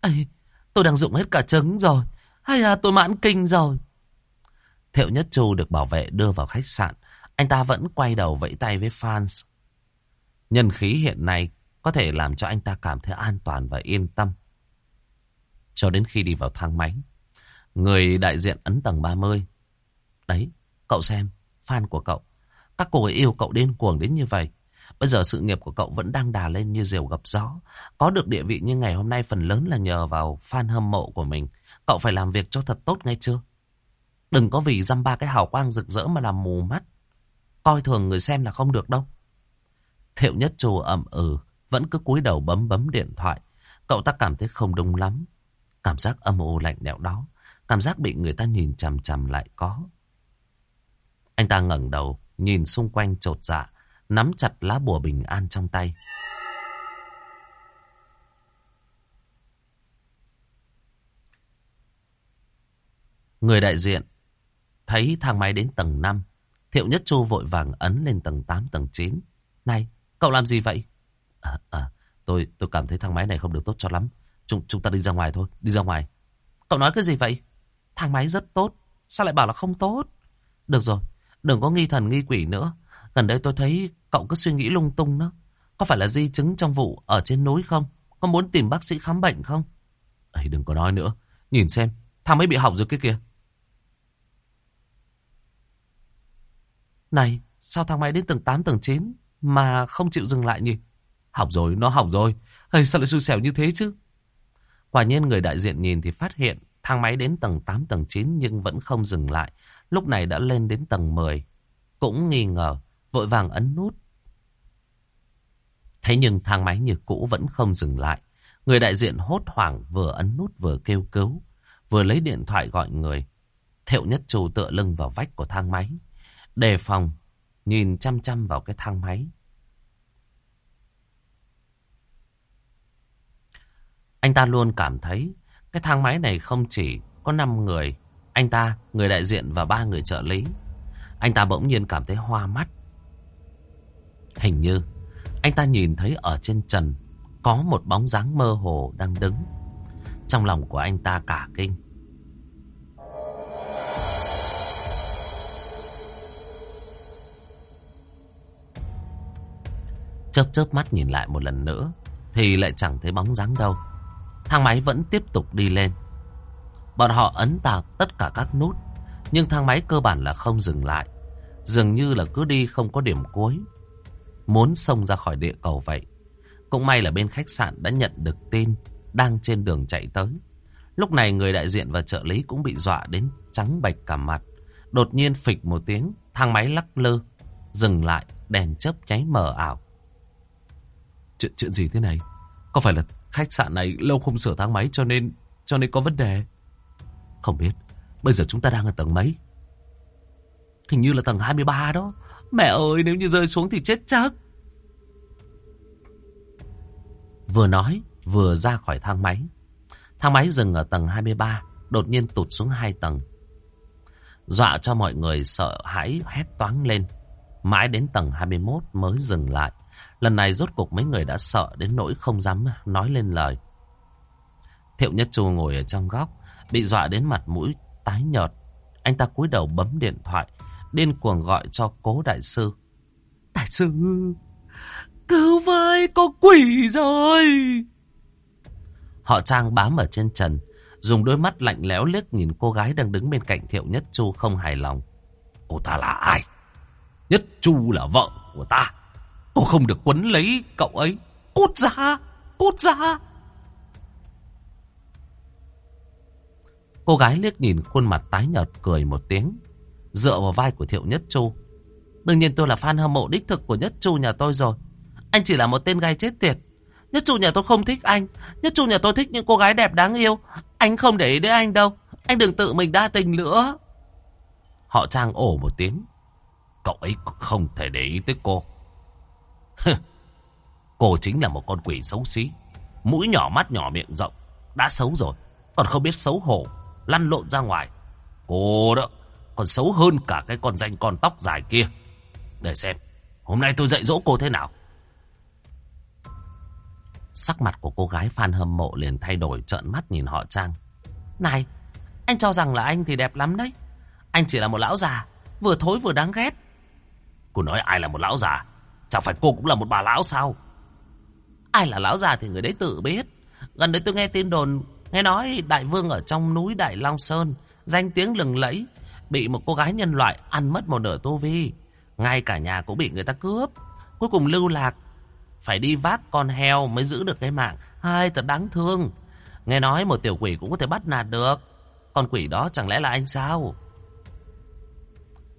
Speaker 1: Ây, tôi đang dụng hết cả trứng rồi. Hay à, tôi mãn kinh rồi. Thiệu Nhất Chu được bảo vệ đưa vào khách sạn. Anh ta vẫn quay đầu vẫy tay với fans. Nhân khí hiện nay có thể làm cho anh ta cảm thấy an toàn và yên tâm. Cho đến khi đi vào thang máy, người đại diện ấn tầng 30. Đấy, cậu xem, fan của cậu. Các cô ấy yêu cậu điên cuồng đến như vậy. Bây giờ sự nghiệp của cậu vẫn đang đà lên như diều gặp gió. Có được địa vị như ngày hôm nay phần lớn là nhờ vào fan hâm mộ của mình. Cậu phải làm việc cho thật tốt ngay chưa? Đừng có vì dăm ba cái hào quang rực rỡ mà làm mù mắt. Coi thường người xem là không được đâu. Thiệu nhất trù ẩm ừ, vẫn cứ cúi đầu bấm bấm điện thoại. Cậu ta cảm thấy không đúng lắm. Cảm giác âm u lạnh lẽo đó, cảm giác bị người ta nhìn chằm chằm lại có. Anh ta ngẩng đầu, nhìn xung quanh trột dạ, nắm chặt lá bùa bình an trong tay. Người đại diện thấy thang máy đến tầng 5. Thiệu Nhất Chu vội vàng ấn lên tầng 8, tầng 9. Này, cậu làm gì vậy? À, à, tôi tôi cảm thấy thang máy này không được tốt cho lắm. Chúng, chúng ta đi ra ngoài thôi, đi ra ngoài. Cậu nói cái gì vậy? Thang máy rất tốt, sao lại bảo là không tốt? Được rồi, đừng có nghi thần nghi quỷ nữa. Gần đây tôi thấy cậu cứ suy nghĩ lung tung đó. Có phải là di chứng trong vụ ở trên núi không? Có muốn tìm bác sĩ khám bệnh không? Ấy đừng có nói nữa. Nhìn xem, thang máy bị hỏng rồi kia kìa. Này, sao thang máy đến tầng 8 tầng 9 mà không chịu dừng lại nhỉ? Hỏng rồi, nó hỏng rồi. Hay sao lại xui xẻo như thế chứ? Quả nhiên người đại diện nhìn thì phát hiện thang máy đến tầng 8 tầng 9 nhưng vẫn không dừng lại. Lúc này đã lên đến tầng 10. Cũng nghi ngờ, vội vàng ấn nút. Thế nhưng thang máy như cũ vẫn không dừng lại. Người đại diện hốt hoảng vừa ấn nút vừa kêu cứu, vừa lấy điện thoại gọi người. Thiệu nhất trù tựa lưng vào vách của thang máy. Đề phòng, nhìn chăm chăm vào cái thang máy. Anh ta luôn cảm thấy cái thang máy này không chỉ có 5 người. Anh ta, người đại diện và ba người trợ lý. Anh ta bỗng nhiên cảm thấy hoa mắt. Hình như anh ta nhìn thấy ở trên trần có một bóng dáng mơ hồ đang đứng. Trong lòng của anh ta cả kinh. Chớp chớp mắt nhìn lại một lần nữa thì lại chẳng thấy bóng dáng đâu. Thang máy vẫn tiếp tục đi lên. Bọn họ ấn tạc tất cả các nút, nhưng thang máy cơ bản là không dừng lại. Dường như là cứ đi không có điểm cuối. Muốn xông ra khỏi địa cầu vậy. Cũng may là bên khách sạn đã nhận được tin, đang trên đường chạy tới. Lúc này người đại diện và trợ lý cũng bị dọa đến trắng bệch cả mặt. Đột nhiên phịch một tiếng, thang máy lắc lư, dừng lại, đèn chớp cháy mờ ảo. Chuyện, chuyện gì thế này? Có phải là khách sạn này lâu không sửa thang máy cho nên cho nên có vấn đề? Không biết. Bây giờ chúng ta đang ở tầng mấy? Hình như là tầng 23 đó. Mẹ ơi, nếu như rơi xuống thì chết chắc. Vừa nói, vừa ra khỏi thang máy. Thang máy dừng ở tầng 23, đột nhiên tụt xuống hai tầng. Dọa cho mọi người sợ hãi hét toáng lên. Mãi đến tầng 21 mới dừng lại. Lần này rốt cục mấy người đã sợ đến nỗi không dám nói lên lời. Thiệu Nhất Chu ngồi ở trong góc, bị dọa đến mặt mũi tái nhợt. Anh ta cúi đầu bấm điện thoại, điên cuồng gọi cho cố đại sư.
Speaker 2: Đại sư, cứu với, có quỷ rồi.
Speaker 1: Họ Trang bám ở trên trần, dùng đôi mắt lạnh lẽo liếc nhìn cô gái đang đứng bên cạnh Thiệu Nhất Chu không hài lòng.
Speaker 3: Cô ta là ai? Nhất Chu là vợ của ta. Cô không được quấn lấy cậu ấy.
Speaker 2: Cút ra, cút ra.
Speaker 1: Cô gái liếc nhìn khuôn mặt tái nhợt cười một tiếng, dựa vào vai của Thiệu Nhất Chu. Đương nhiên tôi là fan hâm mộ đích thực của Nhất Chu nhà tôi rồi. Anh chỉ là một tên gai chết tiệt. Nhất chủ nhà tôi không thích anh. Nhất chủ nhà tôi thích những cô gái đẹp đáng yêu. Anh không để ý đến anh đâu. Anh đừng tự mình đa tình nữa. Họ trang ổ một tiếng.
Speaker 3: Cậu ấy không thể để ý tới cô. cô chính là một con quỷ xấu xí. Mũi nhỏ mắt nhỏ miệng rộng. Đã xấu rồi. Còn không biết xấu hổ. Lăn lộn ra ngoài. Cô đó. Còn xấu hơn cả cái con danh con tóc dài kia. Để xem. Hôm nay tôi dạy dỗ cô thế nào.
Speaker 1: Sắc mặt của cô gái fan hâm mộ liền thay đổi trợn mắt nhìn họ Trang.
Speaker 2: Này, anh cho rằng là anh thì đẹp lắm đấy. Anh chỉ là một lão già, vừa thối vừa đáng ghét.
Speaker 3: Cô nói ai là một lão già? Chẳng phải cô cũng là một bà lão sao?
Speaker 2: Ai là lão già thì người đấy tự biết. Gần đây tôi nghe tin đồn, nghe nói đại vương ở trong núi Đại Long Sơn, danh tiếng lừng lẫy, bị một cô gái nhân loại ăn mất một nửa tô vi. Ngay cả nhà cũng bị người ta cướp. Cuối cùng lưu lạc phải đi vác con heo mới giữ được cái mạng. Hai thật đáng thương. Nghe nói một tiểu quỷ cũng có thể bắt nạt được. Con quỷ đó chẳng lẽ là anh sao?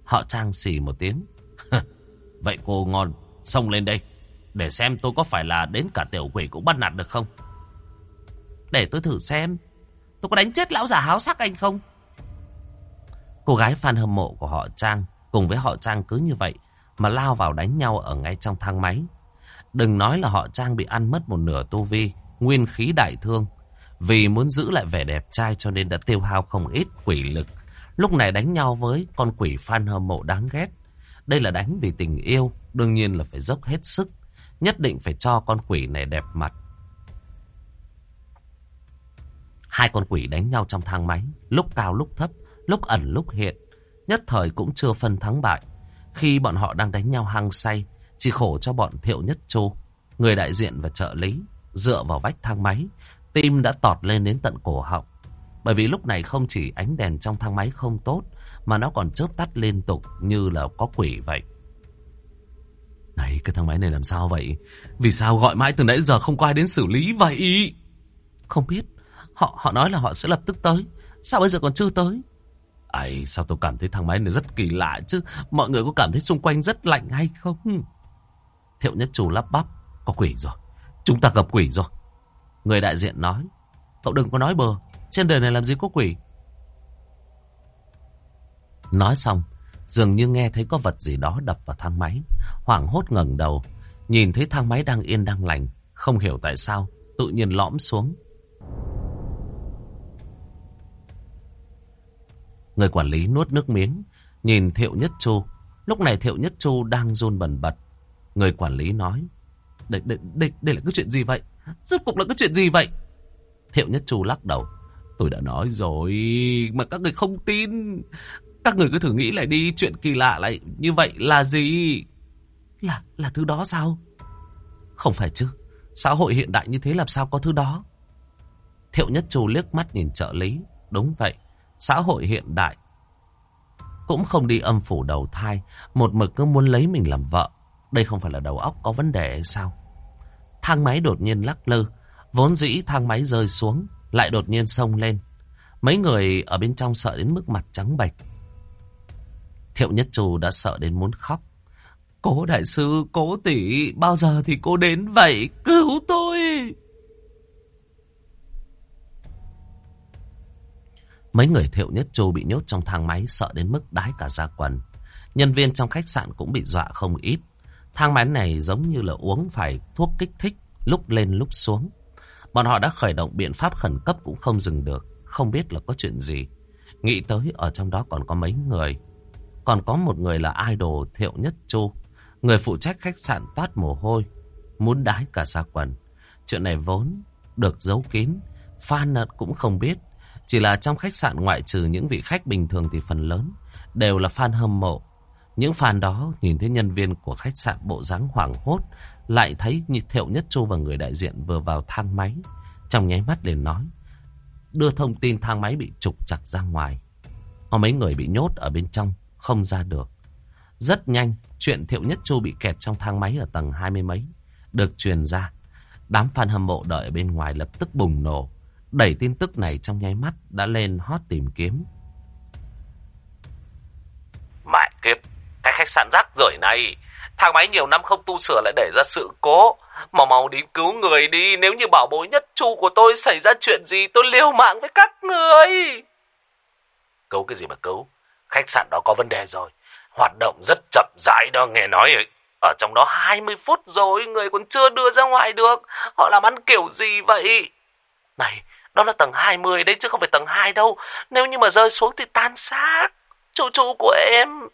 Speaker 1: Họ trang xì một tiếng.
Speaker 3: Vậy cô ngon, xông lên đây. Để xem tôi có phải là đến cả tiểu quỷ cũng bắt nạt được không?
Speaker 2: Để tôi thử xem. Tôi có đánh chết lão già háo sắc anh không?
Speaker 1: Cô gái fan hâm mộ của họ Trang cùng với họ Trang cứ như vậy mà lao vào đánh nhau ở ngay trong thang máy. Đừng nói là họ Trang bị ăn mất một nửa tu vi, nguyên khí đại thương. Vì muốn giữ lại vẻ đẹp trai cho nên đã tiêu hao không ít quỷ lực. Lúc này đánh nhau với con quỷ fan hâm mộ đáng ghét. Đây là đánh vì tình yêu, đương nhiên là phải dốc hết sức. Nhất định phải cho con quỷ này đẹp mặt. Hai con quỷ đánh nhau trong thang máy, lúc cao lúc thấp, lúc ẩn lúc hiện. Nhất thời cũng chưa phân thắng bại. Khi bọn họ đang đánh nhau hăng say, chỉ khổ cho bọn Thiệu Nhất Châu, người đại diện và trợ lý, dựa vào vách thang máy, tim đã tọt lên đến tận cổ họng. Bởi vì lúc này không chỉ ánh đèn trong thang máy không tốt, mà nó còn chớp tắt liên tục như là có quỷ vậy. Này, cái thang máy này làm sao vậy? Vì sao gọi mãi từ nãy giờ không có ai đến xử lý vậy?
Speaker 2: Không biết. Họ họ nói là họ sẽ lập tức tới. Sao bây giờ còn chưa tới?
Speaker 1: Ấy, sao tôi cảm thấy thang máy này rất kỳ lạ chứ? Mọi người có cảm thấy xung quanh rất lạnh hay không? Thiệu Nhất chu lắp bắp. Có quỷ rồi. Chúng ta gặp quỷ rồi. Người đại diện nói. Cậu đừng có nói bờ. Trên đời này làm gì có quỷ. Nói xong. Dường như nghe thấy có vật gì đó đập vào thang máy. Hoảng hốt ngẩng đầu. Nhìn thấy thang máy đang yên, đang lành. Không hiểu tại sao. Tự nhiên lõm xuống. Người quản lý nuốt nước miếng. Nhìn Thiệu Nhất Chu. Lúc này Thiệu Nhất Chu đang run bần bật. Người quản lý nói. Đây, đây, đây, đây là cái chuyện gì vậy? Rốt cuộc là cái chuyện gì vậy? Thiệu Nhất Chu lắc đầu. Tôi đã nói rồi, mà các người không tin. Các người cứ thử nghĩ lại đi, chuyện kỳ lạ lại như vậy là gì?
Speaker 2: Là, là thứ đó sao?
Speaker 1: Không phải chứ, xã hội hiện đại như thế làm sao có thứ đó? Thiệu Nhất Chu liếc mắt nhìn trợ lý. Đúng vậy, xã hội hiện đại cũng không đi âm phủ đầu thai, một mực cứ muốn lấy mình làm vợ. Đây không phải là đầu óc có vấn đề hay sao? Thang máy đột nhiên lắc lư. Vốn dĩ thang máy rơi xuống. Lại đột nhiên sông lên. Mấy người ở bên trong sợ đến mức mặt trắng bệch. Thiệu Nhất Trù đã sợ đến muốn khóc. Cố đại sư, cố tỷ, bao giờ thì cô đến vậy? Cứu tôi! Mấy người Thiệu Nhất Trù bị nhốt trong thang máy sợ đến mức đái cả da quần. Nhân viên trong khách sạn cũng bị dọa không ít. Thang máy này giống như là uống phải thuốc kích thích, lúc lên lúc xuống. Bọn họ đã khởi động biện pháp khẩn cấp cũng không dừng được, không biết là có chuyện gì. Nghĩ tới ở trong đó còn có mấy người. Còn có một người là idol Thiệu Nhất Chu. Người phụ trách khách sạn toát mồ hôi. Muốn đái cả xa quần. Chuyện này vốn được giấu kín. Fan cũng không biết. Chỉ là trong khách sạn ngoại trừ những vị khách bình thường thì phần lớn đều là fan hâm mộ. Những fan đó nhìn thấy nhân viên của khách sạn bộ dáng hoảng hốt, lại thấy như Thiệu Nhất Chu và người đại diện vừa vào thang máy. Trong nháy mắt liền nói, đưa thông tin thang máy bị trục chặt ra ngoài. Có mấy người bị nhốt ở bên trong, không ra được. Rất nhanh, chuyện Thiệu Nhất Chu bị kẹt trong thang máy ở tầng hai mươi mấy, được truyền ra. Đám fan hâm mộ đợi ở bên ngoài lập tức bùng nổ. Đẩy tin tức này trong nháy mắt đã lên hot tìm kiếm.
Speaker 3: Mẹ kiếp, cái khách sạn rác rưởi này, thang máy nhiều năm không tu sửa lại để ra sự cố. Mau mau đi cứu người đi, nếu như bảo bối nhất chu của tôi xảy ra chuyện gì tôi liều mạng với các người. Cứu cái gì mà cứu, khách sạn đó có vấn đề rồi, hoạt động rất chậm rãi đó nghe nói ấy. Ở trong đó 20 phút rồi, người còn chưa đưa ra ngoài được. Họ làm ăn kiểu gì vậy? Này, đó là tầng 20 đấy chứ không phải tầng 2 đâu. Nếu như mà rơi xuống thì tan xác. Chủ chủ của em.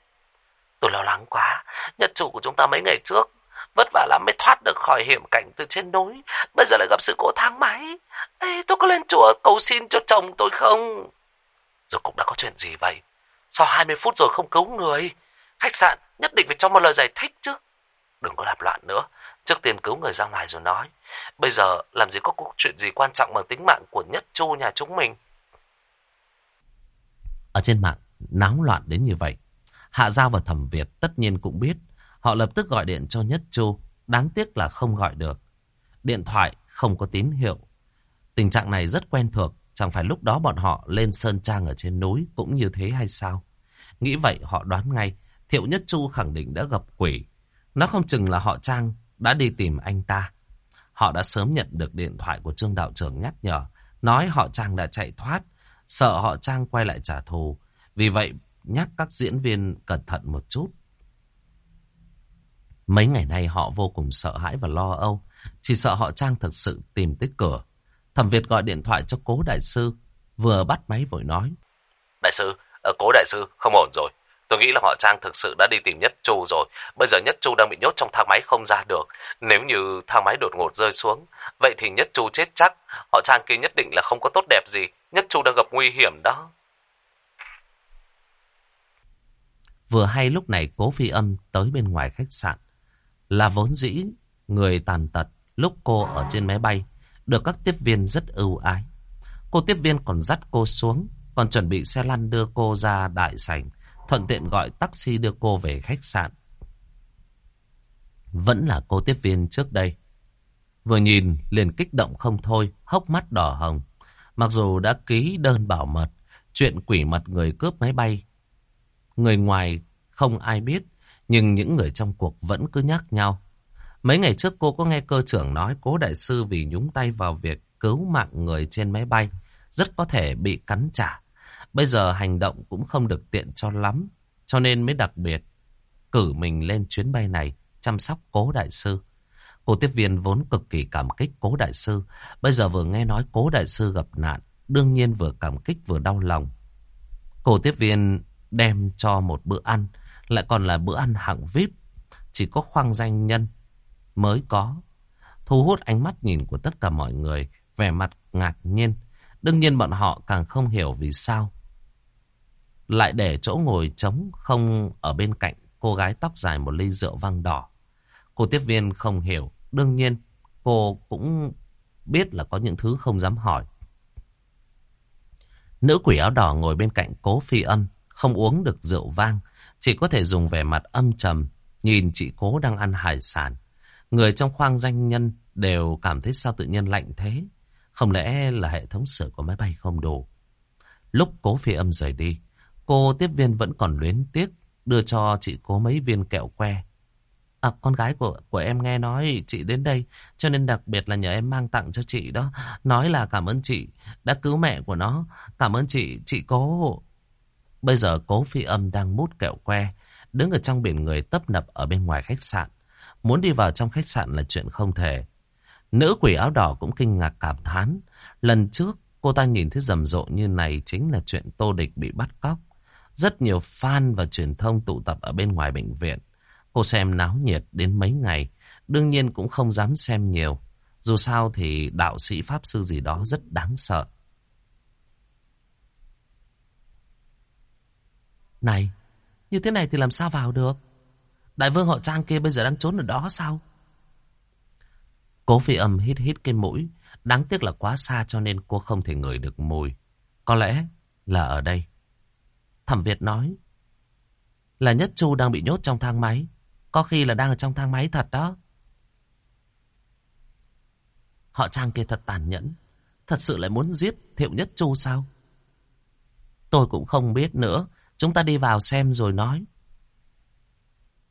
Speaker 3: Tôi lo lắng quá. Nhật chủ của chúng ta mấy ngày trước. Vất vả lắm mới thoát được khỏi hiểm cảnh từ trên núi. Bây giờ lại gặp sự cố thang máy. Ê, tôi có lên chùa cầu xin cho chồng tôi không? Rồi cũng đã có chuyện gì vậy? Sau 20 phút rồi không cứu người? Khách sạn nhất định phải cho một lời giải thích chứ. Đừng có lạp loạn nữa. Trước tiên cứu người ra ngoài rồi nói. Bây giờ làm gì có cuộc chuyện gì quan trọng bằng tính mạng của nhất chu nhà chúng mình.
Speaker 1: Ở trên mạng, náo loạn đến như vậy. Hạ Giao và Thẩm Việt tất nhiên cũng biết. Họ lập tức gọi điện cho Nhất Chu. Đáng tiếc là không gọi được. Điện thoại không có tín hiệu. Tình trạng này rất quen thuộc. Chẳng phải lúc đó bọn họ lên Sơn Trang ở trên núi cũng như thế hay sao? Nghĩ vậy họ đoán ngay. Thiệu Nhất Chu khẳng định đã gặp quỷ. Nó không chừng là họ Trang đã đi tìm anh ta. Họ đã sớm nhận được điện thoại của Trương Đạo trưởng nhắc nhở, nói họ Trang đã chạy thoát, sợ họ Trang quay lại trả thù. Vì vậy, nhắc các diễn viên cẩn thận một chút. Mấy ngày nay họ vô cùng sợ hãi và lo âu, chỉ sợ họ Trang thực sự tìm tới cửa. Thẩm Việt gọi điện thoại cho cố đại sư, vừa bắt máy vội nói.
Speaker 3: Đại sư, ờ, cố đại sư, không ổn rồi. Tôi nghĩ là họ Trang thực sự đã đi tìm Nhất Chu rồi. Bây giờ Nhất Chu đang bị nhốt trong thang máy không ra được. Nếu như thang máy đột ngột rơi xuống, vậy thì Nhất Chu chết chắc. Họ Trang kia nhất định là không có tốt đẹp gì. Nhất Chu đang gặp nguy hiểm đó.
Speaker 1: Vừa hay lúc này cố phi âm tới bên ngoài khách sạn. Là vốn dĩ người tàn tật lúc cô ở trên máy bay được các tiếp viên rất ưu ái. Cô tiếp viên còn dắt cô xuống, còn chuẩn bị xe lăn đưa cô ra đại sảnh thuận tiện gọi taxi đưa cô về khách sạn. Vẫn là cô tiếp viên trước đây. Vừa nhìn liền kích động không thôi, hốc mắt đỏ hồng. Mặc dù đã ký đơn bảo mật, chuyện quỷ mật người cướp máy bay. Người ngoài không ai biết, nhưng những người trong cuộc vẫn cứ nhắc nhau. Mấy ngày trước cô có nghe cơ trưởng nói cố đại sư vì nhúng tay vào việc cứu mạng người trên máy bay, rất có thể bị cắn trả. Bây giờ hành động cũng không được tiện cho lắm, cho nên mới đặc biệt cử mình lên chuyến bay này chăm sóc cố đại sư. Cô tiếp viên vốn cực kỳ cảm kích cố đại sư, bây giờ vừa nghe nói cố đại sư gặp nạn, đương nhiên vừa cảm kích vừa đau lòng. Cô tiếp viên đem cho một bữa ăn, lại còn là bữa ăn hạng VIP, chỉ có khoang danh nhân mới có. Thu hút ánh mắt nhìn của tất cả mọi người, vẻ mặt ngạc nhiên. Đương nhiên bọn họ càng không hiểu vì sao lại để chỗ ngồi trống không ở bên cạnh cô gái tóc dài một ly rượu vang đỏ. Cô tiếp viên không hiểu, đương nhiên cô cũng biết là có những thứ không dám hỏi. Nữ quỷ áo đỏ ngồi bên cạnh cố phi âm, không uống được rượu vang, chỉ có thể dùng vẻ mặt âm trầm, nhìn chị cố đang ăn hải sản. Người trong khoang danh nhân đều cảm thấy sao tự nhiên lạnh thế. Không lẽ là hệ thống sửa của máy bay không đủ. Lúc cố phi âm rời đi, Cô tiếp viên vẫn còn luyến tiếc đưa cho chị cố mấy viên kẹo que. À, con gái của của em nghe nói chị đến đây, cho nên đặc biệt là nhờ em mang tặng cho chị đó. Nói là cảm ơn chị đã cứu mẹ của nó. Cảm ơn chị, chị cố. Bây giờ cố phi âm đang mút kẹo que, đứng ở trong biển người tấp nập ở bên ngoài khách sạn. Muốn đi vào trong khách sạn là chuyện không thể. Nữ quỷ áo đỏ cũng kinh ngạc cảm thán. Lần trước, Cô ta nhìn thấy rầm rộ như này chính là chuyện Tô Địch bị bắt cóc. Rất nhiều fan và truyền thông tụ tập ở bên ngoài bệnh viện. Cô xem náo nhiệt đến mấy ngày. Đương nhiên cũng không dám xem nhiều. Dù sao thì đạo sĩ Pháp Sư gì đó rất đáng sợ. Này, như thế này thì làm sao vào được? Đại vương họ Trang kia bây giờ đang trốn ở đó sao? Cố phi âm hít hít cái mũi. Đáng tiếc là quá xa cho nên cô không thể ngửi được mùi. Có lẽ là ở đây. Thẩm Việt nói. Là Nhất Chu đang bị nhốt trong thang máy. Có khi là đang ở trong thang máy thật đó. Họ Trang kia thật tàn nhẫn. Thật sự lại muốn giết Thiệu Nhất Chu sao? Tôi cũng không biết nữa. Chúng ta đi vào xem rồi nói.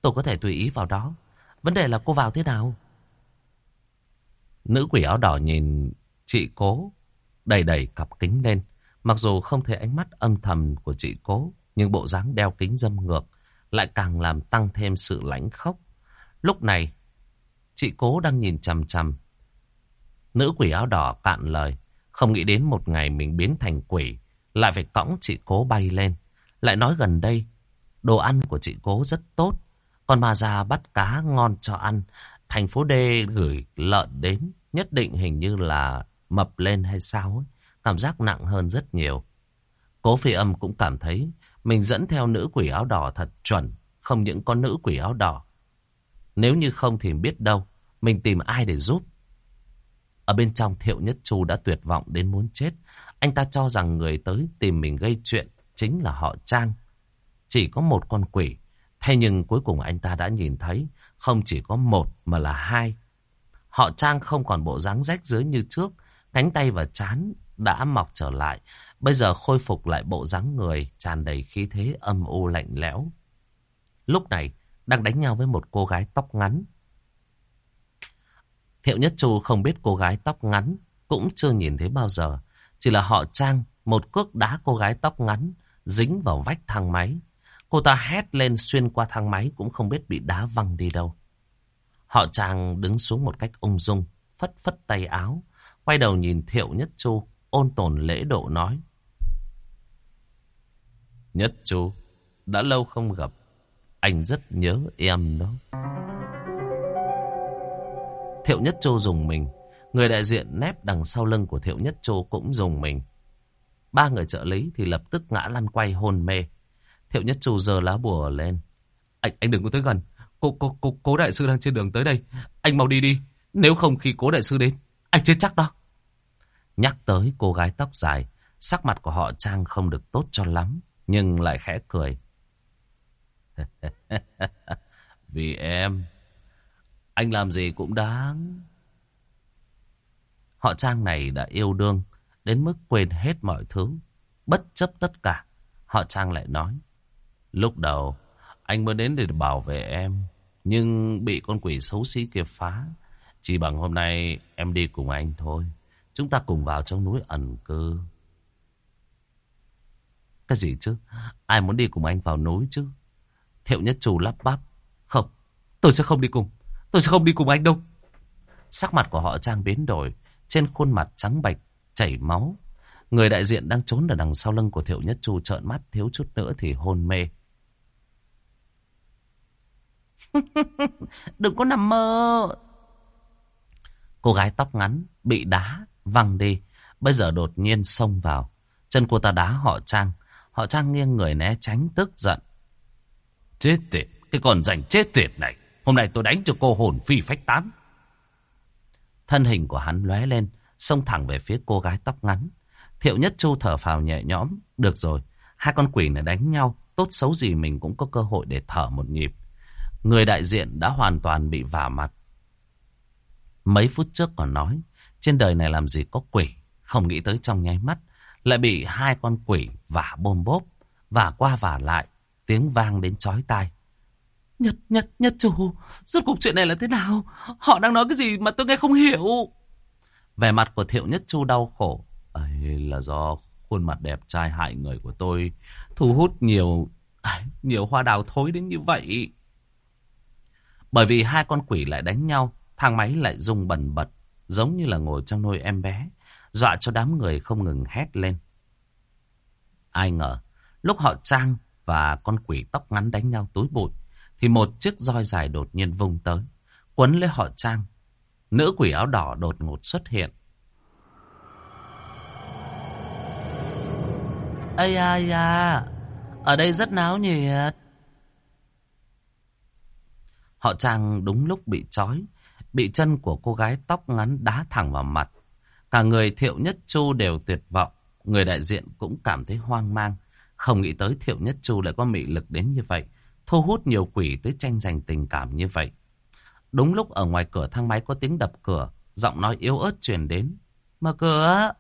Speaker 1: Tôi có thể tùy ý vào đó. Vấn đề là cô vào thế nào? Nữ quỷ áo đỏ nhìn chị cố, đầy đầy cặp kính lên. Mặc dù không thấy ánh mắt âm thầm của chị cố, nhưng bộ dáng đeo kính dâm ngược lại càng làm tăng thêm sự lãnh khốc. Lúc này, chị cố đang nhìn chằm chằm. Nữ quỷ áo đỏ cạn lời, không nghĩ đến một ngày mình biến thành quỷ, lại phải cõng chị cố bay lên. Lại nói gần đây, đồ ăn của chị cố rất tốt, còn bà già bắt cá ngon cho ăn. Thành phố D gửi lợn đến, nhất định hình như là mập lên hay sao ấy. Cảm giác nặng hơn rất nhiều. Cố phi âm cũng cảm thấy mình dẫn theo nữ quỷ áo đỏ thật chuẩn, không những có nữ quỷ áo đỏ. Nếu như không thì biết đâu, mình tìm ai để giúp. Ở bên trong Thiệu Nhất Chu đã tuyệt vọng đến muốn chết. Anh ta cho rằng người tới tìm mình gây chuyện chính là họ Trang. Chỉ có một con quỷ. Thế nhưng cuối cùng anh ta đã nhìn thấy không chỉ có một mà là hai. Họ Trang không còn bộ dáng rách dưới như trước. Cánh tay và chán đã mọc trở lại. Bây giờ khôi phục lại bộ dáng người tràn đầy khí thế âm u lạnh lẽo. Lúc này đang đánh nhau với một cô gái tóc ngắn. Thiệu Nhất Chu không biết cô gái tóc ngắn, cũng chưa nhìn thấy bao giờ. Chỉ là họ Trang, một cước đá cô gái tóc ngắn, dính vào vách thang máy. Cô ta hét lên xuyên qua thang máy cũng không biết bị đá văng đi đâu. Họ Trang đứng xuống một cách ung dung, phất phất tay áo, quay đầu nhìn Thiệu Nhất Chu, ôn tồn lễ độ nói. Nhất Chu, đã lâu không gặp, anh rất nhớ em đó. Thiệu Nhất Chu dùng mình, người đại diện nép đằng sau lưng của Thiệu Nhất Chu cũng dùng mình. Ba người trợ lý thì lập tức ngã lăn quay hôn mê. Thiệu Nhất Chu giơ lá bùa lên. Anh anh đừng có tới gần. Cô, cô, cô, cố đại sư đang trên đường tới đây. Anh mau đi đi. Nếu không khi cố đại sư đến, anh chết chắc đó. Nhắc tới cô gái tóc dài, sắc mặt của họ Trang không được tốt cho lắm, nhưng lại khẽ cười. Vì em, anh làm gì cũng đáng. Họ Trang này đã yêu đương, đến mức quên hết mọi thứ, bất chấp tất cả. Họ Trang lại nói, lúc đầu anh mới đến để bảo vệ em, nhưng bị con quỷ xấu xí kia phá. Chỉ bằng hôm nay em đi cùng anh thôi. Chúng ta cùng vào trong núi ẩn cư. Cái gì chứ? Ai muốn đi cùng anh vào núi chứ? Thiệu nhất trù lắp bắp. Không, tôi sẽ không đi cùng. Tôi sẽ không đi cùng anh đâu. Sắc mặt của họ trang biến đổi. Trên khuôn mặt trắng bạch, chảy máu. Người đại diện đang trốn ở đằng sau lưng của Thiệu Nhất Chu trợn mắt thiếu chút nữa thì hôn mê. Đừng có nằm mơ. Cô gái tóc ngắn bị đá văng đi. Bây giờ đột nhiên xông vào. Chân cô ta đá họ Trang. Họ Trang nghiêng người né tránh tức giận. Chết tiệt, cái con rảnh chết tiệt này. Hôm nay tôi đánh cho cô hồn phi phách tán. Thân hình của hắn lóe lên, xông thẳng về phía cô gái tóc ngắn. Thiệu Nhất Chu thở phào nhẹ nhõm. Được rồi, hai con quỷ này đánh nhau. Tốt xấu gì mình cũng có cơ hội để thở một nhịp. Người đại diện đã hoàn toàn bị vả mặt. Mấy phút trước còn nói, trên đời này làm gì có quỷ, không nghĩ tới trong nháy mắt, lại bị hai con quỷ vả bôm bốp, vả qua vả lại, tiếng vang đến chói tai. Nhật, Nhật, Nhật chủ, rốt cuộc chuyện này là thế nào? Họ đang nói cái gì mà tôi nghe không hiểu. Vẻ mặt của Thiệu Nhất Chu đau khổ. Ấy là do khuôn mặt đẹp trai hại người của tôi thu hút nhiều nhiều hoa đào thối đến như vậy. Bởi vì hai con quỷ lại đánh nhau, thang máy lại rung bần bật, giống như là ngồi trong nôi em bé. dọa cho đám người không ngừng hét lên. Ai ngờ, lúc họ Trang và con quỷ tóc ngắn đánh nhau tối bụi, thì một chiếc roi dài đột nhiên vung tới, quấn lấy họ Trang. Nữ quỷ áo đỏ đột ngột xuất hiện.
Speaker 2: Ây da da, ở đây rất náo nhiệt.
Speaker 1: Họ Trang đúng lúc bị trói, bị chân của cô gái tóc ngắn đá thẳng vào mặt. Cả người Thiệu Nhất Chu đều tuyệt vọng, người đại diện cũng cảm thấy hoang mang. Không nghĩ tới Thiệu Nhất Chu lại có mị lực đến như vậy, thu hút nhiều quỷ tới tranh giành tình cảm như vậy. Đúng lúc ở ngoài cửa thang máy có tiếng đập cửa, giọng nói yếu ớt truyền đến.
Speaker 2: Mở cửa,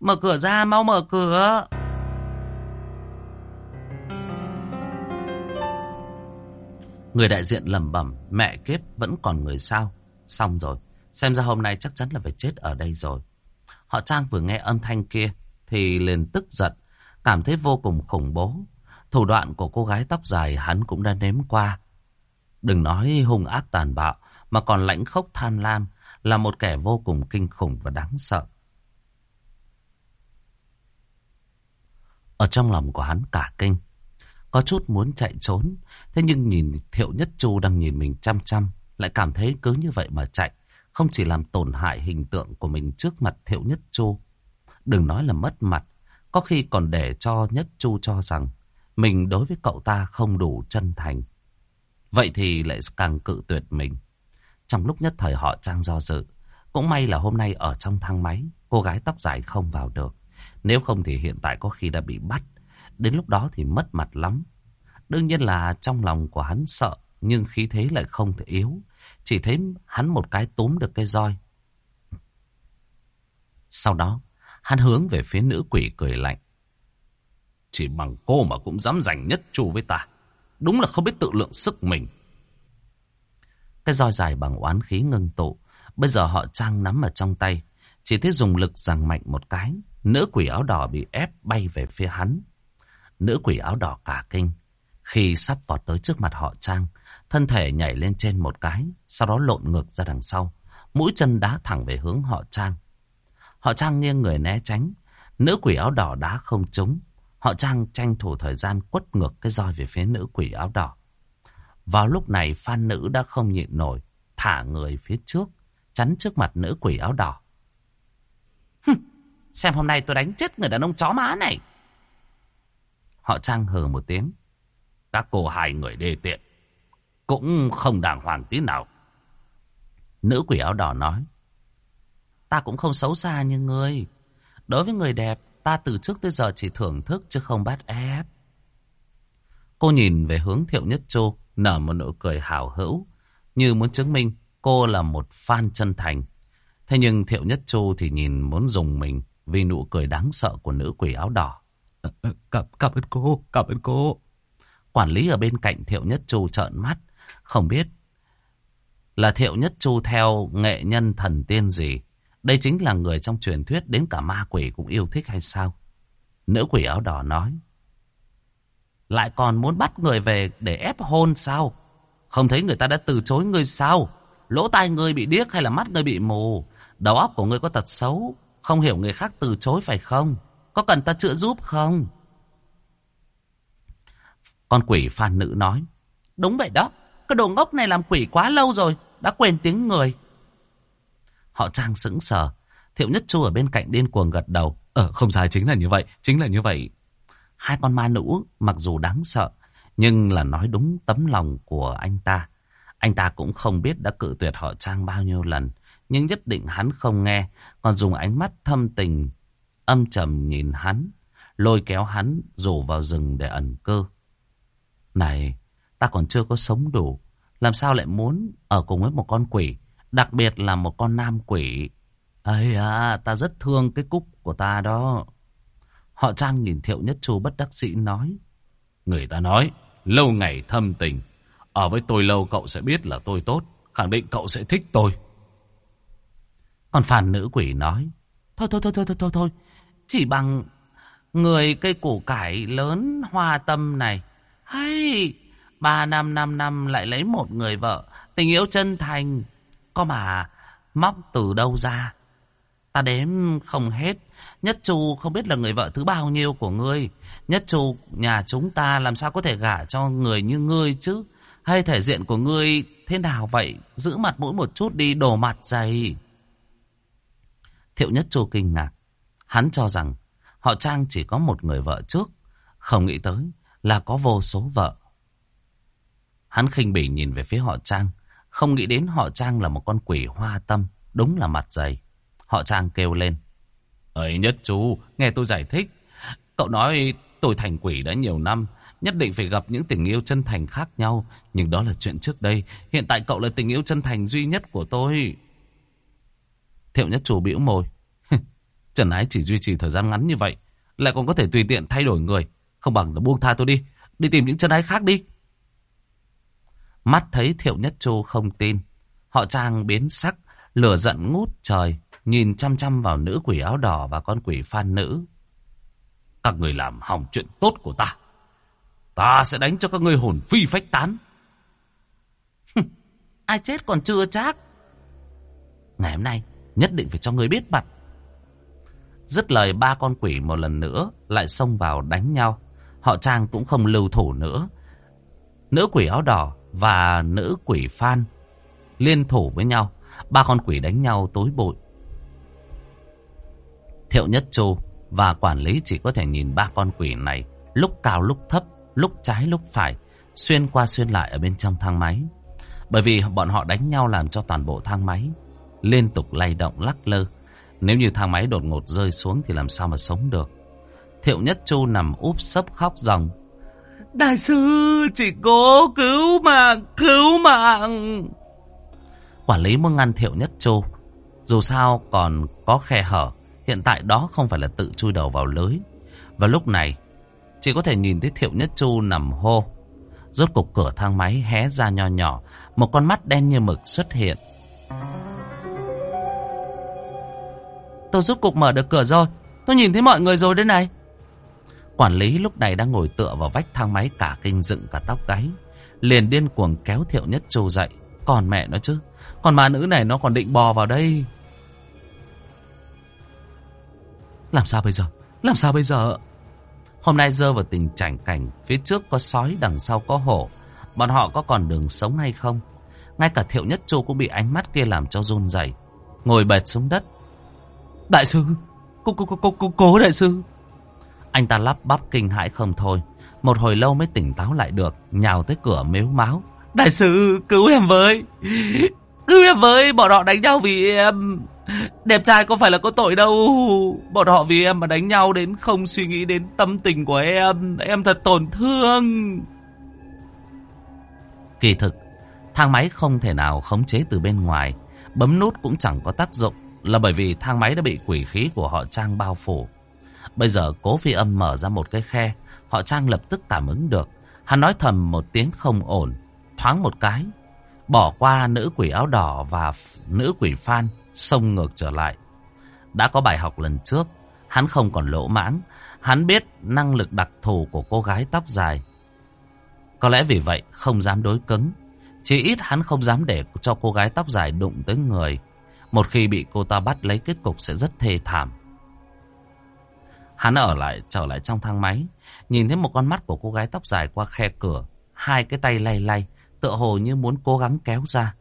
Speaker 2: mở cửa ra, mau mở cửa.
Speaker 1: Người đại diện lẩm bẩm, mẹ kiếp vẫn còn người sao. Xong rồi, xem ra hôm nay chắc chắn là phải chết ở đây rồi. Họ Trang vừa nghe âm thanh kia thì liền tức giận, cảm thấy vô cùng khủng bố. Thủ đoạn của cô gái tóc dài hắn cũng đã nếm qua. Đừng nói hung ác tàn bạo, mà còn lãnh khốc tham lam, là một kẻ vô cùng kinh khủng và đáng sợ. Ở trong lòng của hắn cả kinh, có chút muốn chạy trốn, thế nhưng nhìn Thiệu Nhất Chu đang nhìn mình chăm chăm, lại cảm thấy cứ như vậy mà chạy, không chỉ làm tổn hại hình tượng của mình trước mặt Thiệu Nhất Chu. Đừng nói là mất mặt, có khi còn để cho Nhất Chu cho rằng mình đối với cậu ta không đủ chân thành. Vậy thì lại càng cự tuyệt mình. Trong lúc nhất thời họ trang do dự, cũng may là hôm nay ở trong thang máy, cô gái tóc dài không vào được. Nếu không thì hiện tại có khi đã bị bắt. Đến lúc đó thì mất mặt lắm. Đương nhiên là trong lòng của hắn sợ, nhưng khí thế lại không thể yếu. Chỉ thấy hắn một cái túm được cái roi. Sau đó, hắn hướng về phía nữ quỷ cười lạnh. Chỉ bằng cô mà cũng dám giành nhất chu với ta. Đúng là không biết tự lượng sức mình. Cái roi dài bằng oán khí ngưng tụ. Bây giờ họ trang nắm ở trong tay. Chỉ thấy dùng lực giằng mạnh một cái. Nữ quỷ áo đỏ bị ép bay về phía hắn. Nữ quỷ áo đỏ cả kinh. Khi sắp vọt tới trước mặt họ trang. Thân thể nhảy lên trên một cái. Sau đó lộn ngược ra đằng sau. Mũi chân đá thẳng về hướng họ trang. Họ trang nghiêng người né tránh. Nữ quỷ áo đỏ đá không trúng. Họ trang tranh thủ thời gian quất ngược cái roi về phía nữ quỷ áo đỏ. Vào lúc này phan nữ đã không nhịn nổi, thả người phía trước, chắn trước mặt nữ quỷ áo đỏ. Hừ, xem hôm nay tôi đánh chết người đàn ông chó má này. Họ trang hừ một tiếng. Các cô hai người đê tiện, cũng không đàng hoàng tí nào. Nữ quỷ áo đỏ nói. Ta cũng không xấu xa như ngươi. Đối với người đẹp, ta từ trước tới giờ chỉ thưởng thức chứ không bắt ép. Cô nhìn về hướng Thiệu Nhất Châu, nở một nụ cười hào hữu, như muốn chứng minh cô là một fan chân thành. Thế nhưng Thiệu Nhất Châu thì nhìn muốn dùng mình vì nụ cười đáng sợ của nữ quỷ áo đỏ.
Speaker 2: Ờ, ờ, cảm, cảm ơn cô, cảm ơn cô.
Speaker 1: Quản lý ở bên cạnh Thiệu Nhất Châu trợn mắt, không biết là Thiệu Nhất Chu theo nghệ nhân thần tiên gì. Đây chính là người trong truyền thuyết đến cả ma quỷ cũng yêu thích hay sao? Nữ quỷ áo đỏ nói. Lại còn muốn bắt người về để ép hôn sao? Không thấy người ta đã từ chối người sao? Lỗ tai người bị điếc hay là mắt người bị mù? Đầu óc của người có tật xấu? Không hiểu người khác từ chối phải không? Có cần ta chữa giúp không? Con quỷ phàn nữ nói. Đúng vậy đó. Cái đồ ngốc này làm quỷ quá lâu rồi. Đã quên tiếng người. Họ trang sững sờ. Thiệu Nhất Chu ở bên cạnh điên cuồng gật đầu. Ờ, không sai, chính là như vậy, chính là như vậy. Hai con ma nữ mặc dù đáng sợ, nhưng là nói đúng tấm lòng của anh ta. Anh ta cũng không biết đã cự tuyệt họ trang bao nhiêu lần, nhưng nhất định hắn không nghe, còn dùng ánh mắt thâm tình, âm trầm nhìn hắn, lôi kéo hắn rủ vào rừng để ẩn cơ. Này, ta còn chưa có sống đủ, làm sao lại muốn ở cùng với một con quỷ, đặc biệt là một con nam quỷ. Ây à, ta rất thương cái cúc của ta đó. Họ Trang nhìn Thiệu Nhất Chu bất đắc sĩ nói. Người ta nói, lâu ngày thâm tình. Ở với tôi lâu cậu sẽ biết là tôi tốt. Khẳng định cậu sẽ thích tôi. Còn phàn nữ quỷ nói. Thôi thôi thôi thôi thôi thôi thôi. Chỉ bằng người cây củ cải lớn hoa tâm này. Hay, ba năm năm năm lại lấy một người vợ. Tình yêu chân thành. Có mà móc từ đâu ra. Ta đếm không hết. Nhất Chu không biết là người vợ thứ bao nhiêu của ngươi. Nhất Chu nhà chúng ta làm sao có thể gả cho người như ngươi chứ? Hay thể diện của ngươi thế nào vậy? Giữ mặt mũi một chút đi, đổ mặt dày. Thiệu Nhất Chu kinh ngạc. Hắn cho rằng họ Trang chỉ có một người vợ trước. Không nghĩ tới là có vô số vợ. Hắn khinh bỉ nhìn về phía họ Trang. Không nghĩ đến họ Trang là một con quỷ hoa tâm. Đúng là mặt dày. Họ Trang kêu lên. Ấy nhất chú, nghe tôi giải thích. Cậu nói tôi thành quỷ đã nhiều năm. Nhất định phải gặp những tình yêu chân thành khác nhau. Nhưng đó là chuyện trước đây. Hiện tại cậu là tình yêu chân thành duy nhất của tôi. Thiệu nhất chú bĩu môi. Trần ái chỉ duy trì thời gian ngắn như vậy. Lại còn có thể tùy tiện thay đổi người. Không bằng là buông tha tôi đi. Đi tìm những chân ái khác đi. Mắt thấy Thiệu Nhất Chu không tin. Họ Trang biến sắc, lửa giận ngút trời, nhìn chăm chăm vào nữ quỷ áo đỏ và con quỷ phan nữ. Các người làm hỏng chuyện tốt của ta. Ta sẽ đánh cho các ngươi hồn phi phách tán. Ai chết còn chưa chắc. Ngày hôm nay, nhất định phải cho người biết mặt. Dứt lời ba con quỷ một lần nữa lại xông vào đánh nhau. Họ Trang cũng không lưu thủ nữa. Nữ quỷ áo đỏ và nữ quỷ Phan liên thủ với nhau. Ba con quỷ đánh nhau tối bội. Thiệu Nhất Chu và quản lý chỉ có thể nhìn ba con quỷ này lúc cao lúc thấp, lúc trái lúc phải, xuyên qua xuyên lại ở bên trong thang máy. Bởi vì bọn họ đánh nhau làm cho toàn bộ thang máy liên tục lay động lắc lơ. Nếu như thang máy đột ngột rơi xuống thì làm sao mà sống được. Thiệu Nhất Chu nằm úp sấp khóc ròng. Đại sư, chỉ cố cứu mạng, cứu mạng. Quản lý muốn ngăn Thiệu Nhất Chu. Dù sao còn có khe hở, hiện tại đó không phải là tự chui đầu vào lưới. Và lúc này, chỉ có thể nhìn thấy Thiệu Nhất Chu nằm hô. Rốt cục cửa thang máy hé ra nho nhỏ, một con mắt đen như mực xuất hiện. Tôi rốt cục mở được cửa rồi, tôi nhìn thấy mọi người rồi đây này. Quản lý lúc này đang ngồi tựa vào vách thang máy cả kinh dựng cả tóc gáy. Liền điên cuồng kéo Thiệu Nhất Chu dậy. Còn mẹ nó chứ. Còn bà nữ này nó còn định bò vào đây. Làm sao bây giờ? Làm sao bây giờ? Hôm nay rơi vào tình cảnh cảnh. Phía trước có sói, đằng sau có hổ. Bọn họ có còn đường sống hay không? Ngay cả Thiệu Nhất Chu cũng bị ánh mắt kia làm cho run rẩy, Ngồi bệt xuống đất. Đại sư! Cô, cô, cô, cô, cố đại sư! Anh ta lắp bắp kinh hãi không thôi. Một hồi lâu mới tỉnh táo lại được, nhào tới cửa mếu máu. Đại sư, cứu em với. Cứu em với, bọn họ đánh nhau vì em. Đẹp trai có phải là có tội đâu. Bọn họ vì em mà đánh nhau đến không suy nghĩ đến tâm tình của em. Em thật tổn thương. Kỳ thực, thang máy không thể nào khống chế từ bên ngoài. Bấm nút cũng chẳng có tác dụng là bởi vì thang máy đã bị quỷ khí của họ Trang bao phủ. Bây giờ cố phi âm mở ra một cái khe, họ Trang lập tức cảm ứng được. Hắn nói thầm một tiếng không ổn, thoáng một cái, bỏ qua nữ quỷ áo đỏ và nữ quỷ phan, xông ngược trở lại. Đã có bài học lần trước, hắn không còn lỗ mãng, hắn biết năng lực đặc thù của cô gái tóc dài. Có lẽ vì vậy không dám đối cứng, chỉ ít hắn không dám để cho cô gái tóc dài đụng tới người. Một khi bị cô ta bắt lấy kết cục sẽ rất thê thảm. Hắn ở lại trở lại trong thang máy, nhìn thấy một con mắt của cô gái tóc dài qua khe cửa, hai cái tay lay lay, tựa hồ như muốn cố gắng kéo ra.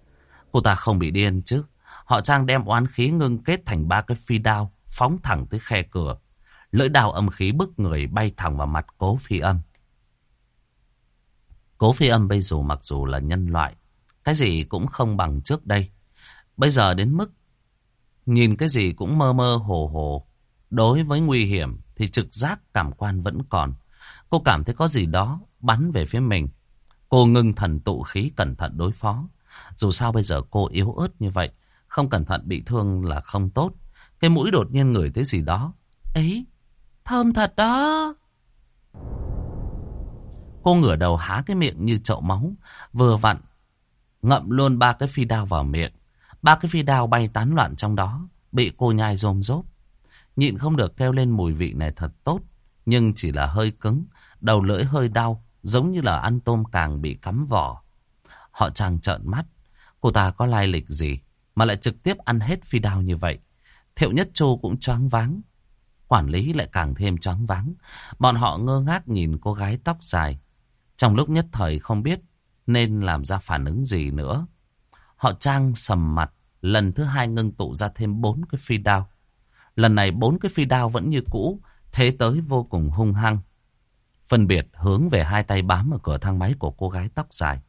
Speaker 1: Cô ta không bị điên chứ. Họ Trang đem oán khí ngưng kết thành ba cái phi đao, phóng thẳng tới khe cửa. Lưỡi đào âm khí bức người bay thẳng vào mặt cố phi âm. Cố phi âm bây giờ mặc dù là nhân loại, cái gì cũng không bằng trước đây. Bây giờ đến mức nhìn cái gì cũng mơ mơ hồ hồ. Đối với nguy hiểm thì trực giác cảm quan vẫn còn. Cô cảm thấy có gì đó bắn về phía mình. Cô ngưng thần tụ khí cẩn thận đối phó. Dù sao bây giờ cô yếu ớt như vậy, không cẩn thận bị thương là không tốt. Cái mũi đột nhiên ngửi thấy gì đó. Ấy, thơm thật đó. Cô ngửa đầu há cái miệng như chậu máu, vừa vặn, ngậm luôn ba cái phi đao vào miệng. Ba cái phi đao bay tán loạn trong đó, bị cô nhai rôm rốp. Nhịn không được kêu lên mùi vị này thật tốt, nhưng chỉ là hơi cứng, đầu lưỡi hơi đau, giống như là ăn tôm càng bị cắm vỏ. Họ chàng trợn mắt, cô ta có lai lịch gì mà lại trực tiếp ăn hết phi đao như vậy. Thiệu Nhất châu cũng choáng váng. Quản lý lại càng thêm choáng váng. Bọn họ ngơ ngác nhìn cô gái tóc dài. Trong lúc nhất thời không biết nên làm ra phản ứng gì nữa. Họ trang sầm mặt, lần thứ hai ngưng tụ ra thêm bốn cái phi đao. Lần này bốn cái phi đao vẫn như cũ, thế tới vô cùng hung hăng. Phân biệt hướng về hai tay bám ở cửa thang máy của cô gái tóc dài.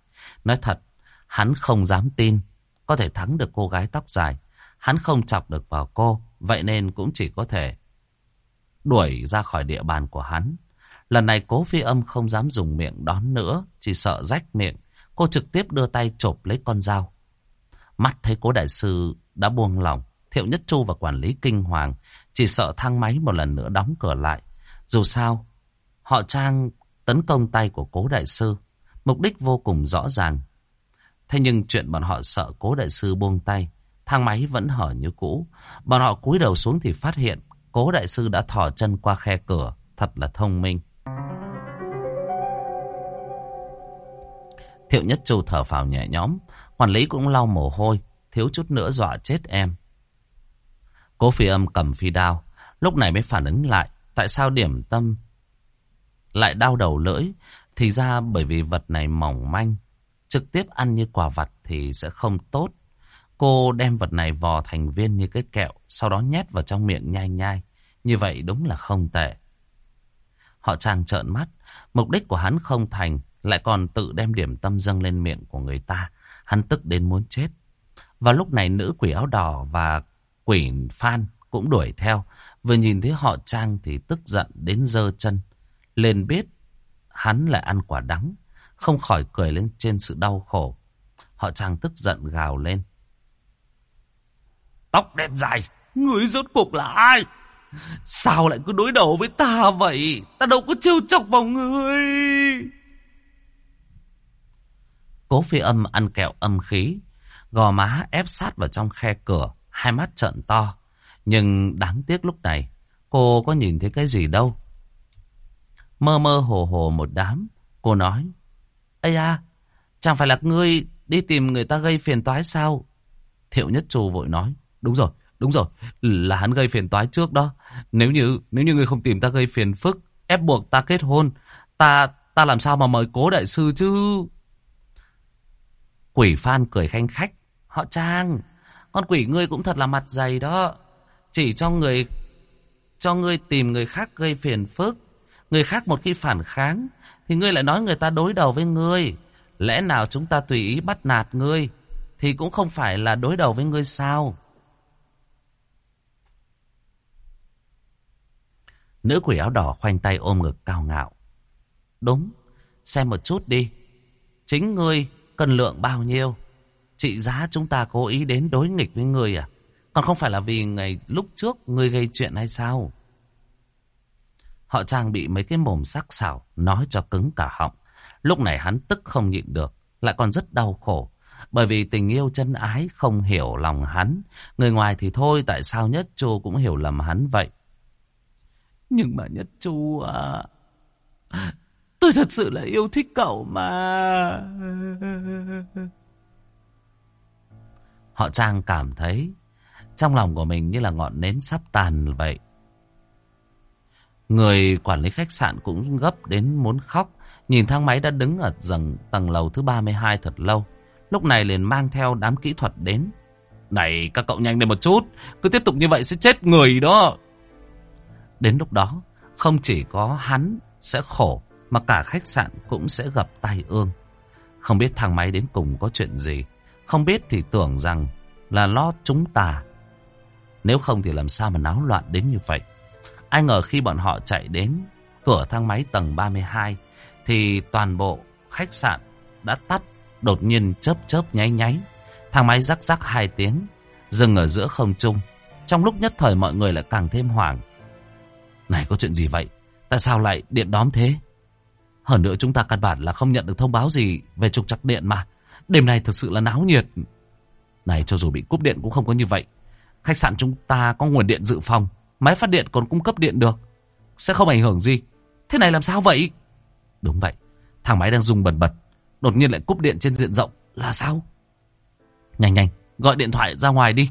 Speaker 1: Nói thật, hắn không dám tin có thể thắng được cô gái tóc dài. Hắn không chọc được vào cô, vậy nên cũng chỉ có thể đuổi ra khỏi địa bàn của hắn. Lần này cố phi âm không dám dùng miệng đón nữa, chỉ sợ rách miệng. Cô trực tiếp đưa tay chộp lấy con dao. Mắt thấy cố đại sư đã buông lỏng, Thiệu Nhất Chu và quản lý kinh hoàng chỉ sợ thang máy một lần nữa đóng cửa lại. Dù sao, họ trang tấn công tay của cố đại sư, mục đích vô cùng rõ ràng. Thế nhưng chuyện bọn họ sợ cố đại sư buông tay, thang máy vẫn hở như cũ. Bọn họ cúi đầu xuống thì phát hiện cố đại sư đã thò chân qua khe cửa, thật là thông minh. Thiệu Nhất Chu thở phào nhẹ nhõm, quản lý cũng lau mồ hôi, thiếu chút nữa dọa chết em. Cố phi âm cầm phi đao, lúc này mới phản ứng lại, tại sao điểm tâm lại đau đầu lưỡi, thì ra bởi vì vật này mỏng manh, trực tiếp ăn như quả vặt thì sẽ không tốt. Cô đem vật này vò thành viên như cái kẹo, sau đó nhét vào trong miệng nhai nhai. Như vậy đúng là không tệ. Họ chàng trợn mắt, mục đích của hắn không thành, lại còn tự đem điểm tâm dâng lên miệng của người ta. Hắn tức đến muốn chết. Và lúc này nữ quỷ áo đỏ và quỷ Phan cũng đuổi theo. Vừa nhìn thấy họ Trang thì tức giận đến dơ chân. Lên biết hắn lại ăn quả đắng. Không khỏi cười lên trên sự đau khổ. Họ chàng tức giận gào lên.
Speaker 2: Tóc đen dài, người rốt cuộc là ai? Sao lại cứ đối đầu với ta vậy? Ta đâu có trêu chọc vào người.
Speaker 1: Cố phi âm ăn kẹo âm khí, gò má ép sát vào trong khe cửa, hai mắt trợn to. Nhưng đáng tiếc lúc này, cô có nhìn thấy cái gì đâu. Mơ mơ hồ hồ một đám, cô nói, Ây à, chẳng phải là ngươi đi tìm người ta gây phiền toái sao? Thiệu Nhất Trù vội nói, đúng rồi, đúng rồi, là hắn gây phiền toái trước đó. Nếu như nếu như ngươi không tìm ta gây phiền phức, ép buộc ta kết hôn, ta ta làm sao mà mời cố đại sư chứ? Quỷ Phan cười khanh khách, họ Trang, con quỷ ngươi cũng thật là mặt dày đó. Chỉ cho người cho ngươi tìm người khác gây phiền phức. Người khác một khi phản kháng thì ngươi lại nói người ta đối đầu với ngươi. Lẽ nào chúng ta tùy ý bắt nạt ngươi thì cũng không phải là đối đầu với ngươi sao? Nữ quỷ áo đỏ khoanh tay ôm ngực cao ngạo. Đúng, xem một chút đi. Chính ngươi cần lượng bao nhiêu? Trị giá chúng ta cố ý đến đối nghịch với ngươi à? Còn không phải là vì ngày lúc trước ngươi gây chuyện hay sao? Họ trang bị mấy cái mồm sắc sảo, nói cho cứng cả họng. Lúc này hắn tức không nhịn được, lại còn rất đau khổ. Bởi vì tình yêu chân ái không hiểu lòng hắn. Người ngoài thì thôi, tại sao Nhất Chu cũng hiểu lầm hắn vậy? Nhưng mà Nhất Chu à... Tôi thật sự là yêu thích cậu mà. Họ Trang cảm thấy trong lòng của mình như là ngọn nến sắp tàn vậy. Người quản lý khách sạn cũng gấp đến muốn khóc. Nhìn thang máy đã đứng ở dầng tầng lầu thứ 32 thật lâu. Lúc này liền mang theo đám kỹ thuật đến. Này, các cậu nhanh lên một chút. Cứ tiếp tục như vậy sẽ chết người đó. Đến lúc đó, không chỉ có hắn sẽ khổ, mà cả khách sạn cũng sẽ gặp tai ương. Không biết thang máy đến cùng có chuyện gì. Không biết thì tưởng rằng là lo chúng ta. Nếu không thì làm sao mà náo loạn đến như vậy. Ai ngờ khi bọn họ chạy đến cửa thang máy tầng 32 thì toàn bộ khách sạn đã tắt, đột nhiên chớp chớp nháy nháy. Thang máy rắc rắc hai tiếng, dừng ở giữa không trung. Trong lúc nhất thời mọi người lại càng thêm hoảng. Này có chuyện gì vậy? Tại sao lại điện đóm thế? Hơn nữa chúng ta căn bản là không nhận được thông báo gì về trục trặc điện mà. Đêm nay thực sự là náo nhiệt. Này cho dù bị cúp điện cũng không có như vậy. Khách sạn chúng ta có nguồn điện dự phòng. Máy phát điện còn cung cấp điện được. Sẽ không ảnh hưởng gì. Thế này làm sao vậy? Đúng vậy. Thằng máy đang dùng bật bật. Đột nhiên lại cúp điện trên diện rộng. Là sao? Nhanh nhanh. Gọi điện thoại ra ngoài đi.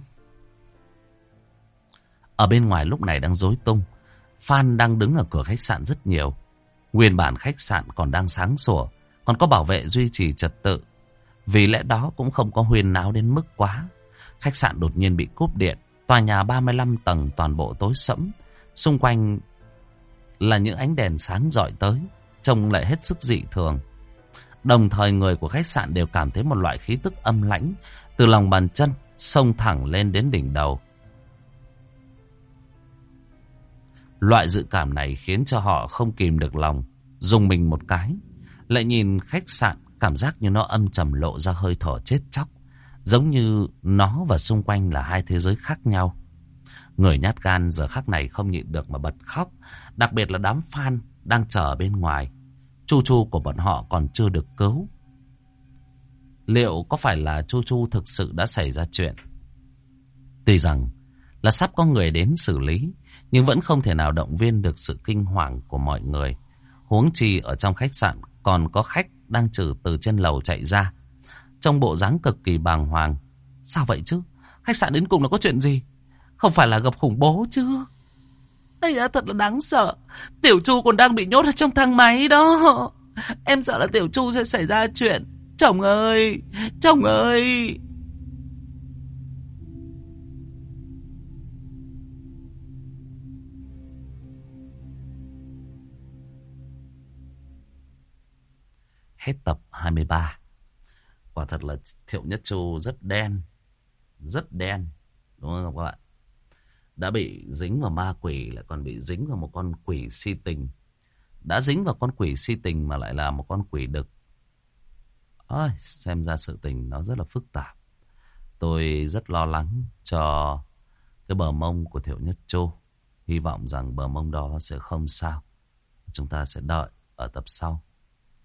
Speaker 1: Ở bên ngoài lúc này đang rối tung. Phan đang đứng ở cửa khách sạn rất nhiều. Nguyên bản khách sạn còn đang sáng sủa, còn có bảo vệ duy trì trật tự. Vì lẽ đó cũng không có huyên náo đến mức quá. Khách sạn đột nhiên bị cúp điện, tòa nhà 35 tầng toàn bộ tối sẫm, xung quanh là những ánh đèn sáng rọi tới, trông lại hết sức dị thường. Đồng thời người của khách sạn đều cảm thấy một loại khí tức âm lãnh từ lòng bàn chân xông thẳng lên đến đỉnh đầu. Loại dự cảm này khiến cho họ không kìm được lòng, dùng mình một cái. Lại nhìn khách sạn, cảm giác như nó âm trầm lộ ra hơi thở chết chóc. Giống như nó và xung quanh là hai thế giới khác nhau. Người nhát gan giờ khắc này không nhịn được mà bật khóc. Đặc biệt là đám fan đang chờ bên ngoài. Chu Chu của bọn họ còn chưa được cứu. Liệu có phải là Chu Chu thực sự đã xảy ra chuyện? Tuy rằng là sắp có người đến xử lý, nhưng vẫn không thể nào động viên được sự kinh hoàng của mọi người. Huống chi ở trong khách sạn còn có khách đang trừ từ trên lầu chạy ra. Trong bộ dáng cực kỳ bàng hoàng. Sao vậy chứ? Khách sạn đến cùng là có chuyện gì? Không phải là gặp khủng bố chứ? Ây da, thật là đáng sợ. Tiểu Chu còn đang bị nhốt ở trong thang máy đó. Em sợ là Tiểu Chu sẽ xảy ra chuyện. Chồng ơi! Chồng ơi! Hết tập 23. Quả thật là Thiệu Nhất châu rất đen. Rất đen. Đúng không các bạn? Đã bị dính vào ma quỷ lại còn bị dính vào một con quỷ si tình. Đã dính vào con quỷ si tình mà lại là một con quỷ đực. Ôi, xem ra sự tình nó rất là phức tạp. Tôi rất lo lắng cho cái bờ mông của Thiệu Nhất châu Hy vọng rằng bờ mông đó sẽ không sao. Chúng ta sẽ đợi ở tập sau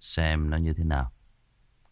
Speaker 1: xem nó như thế nào.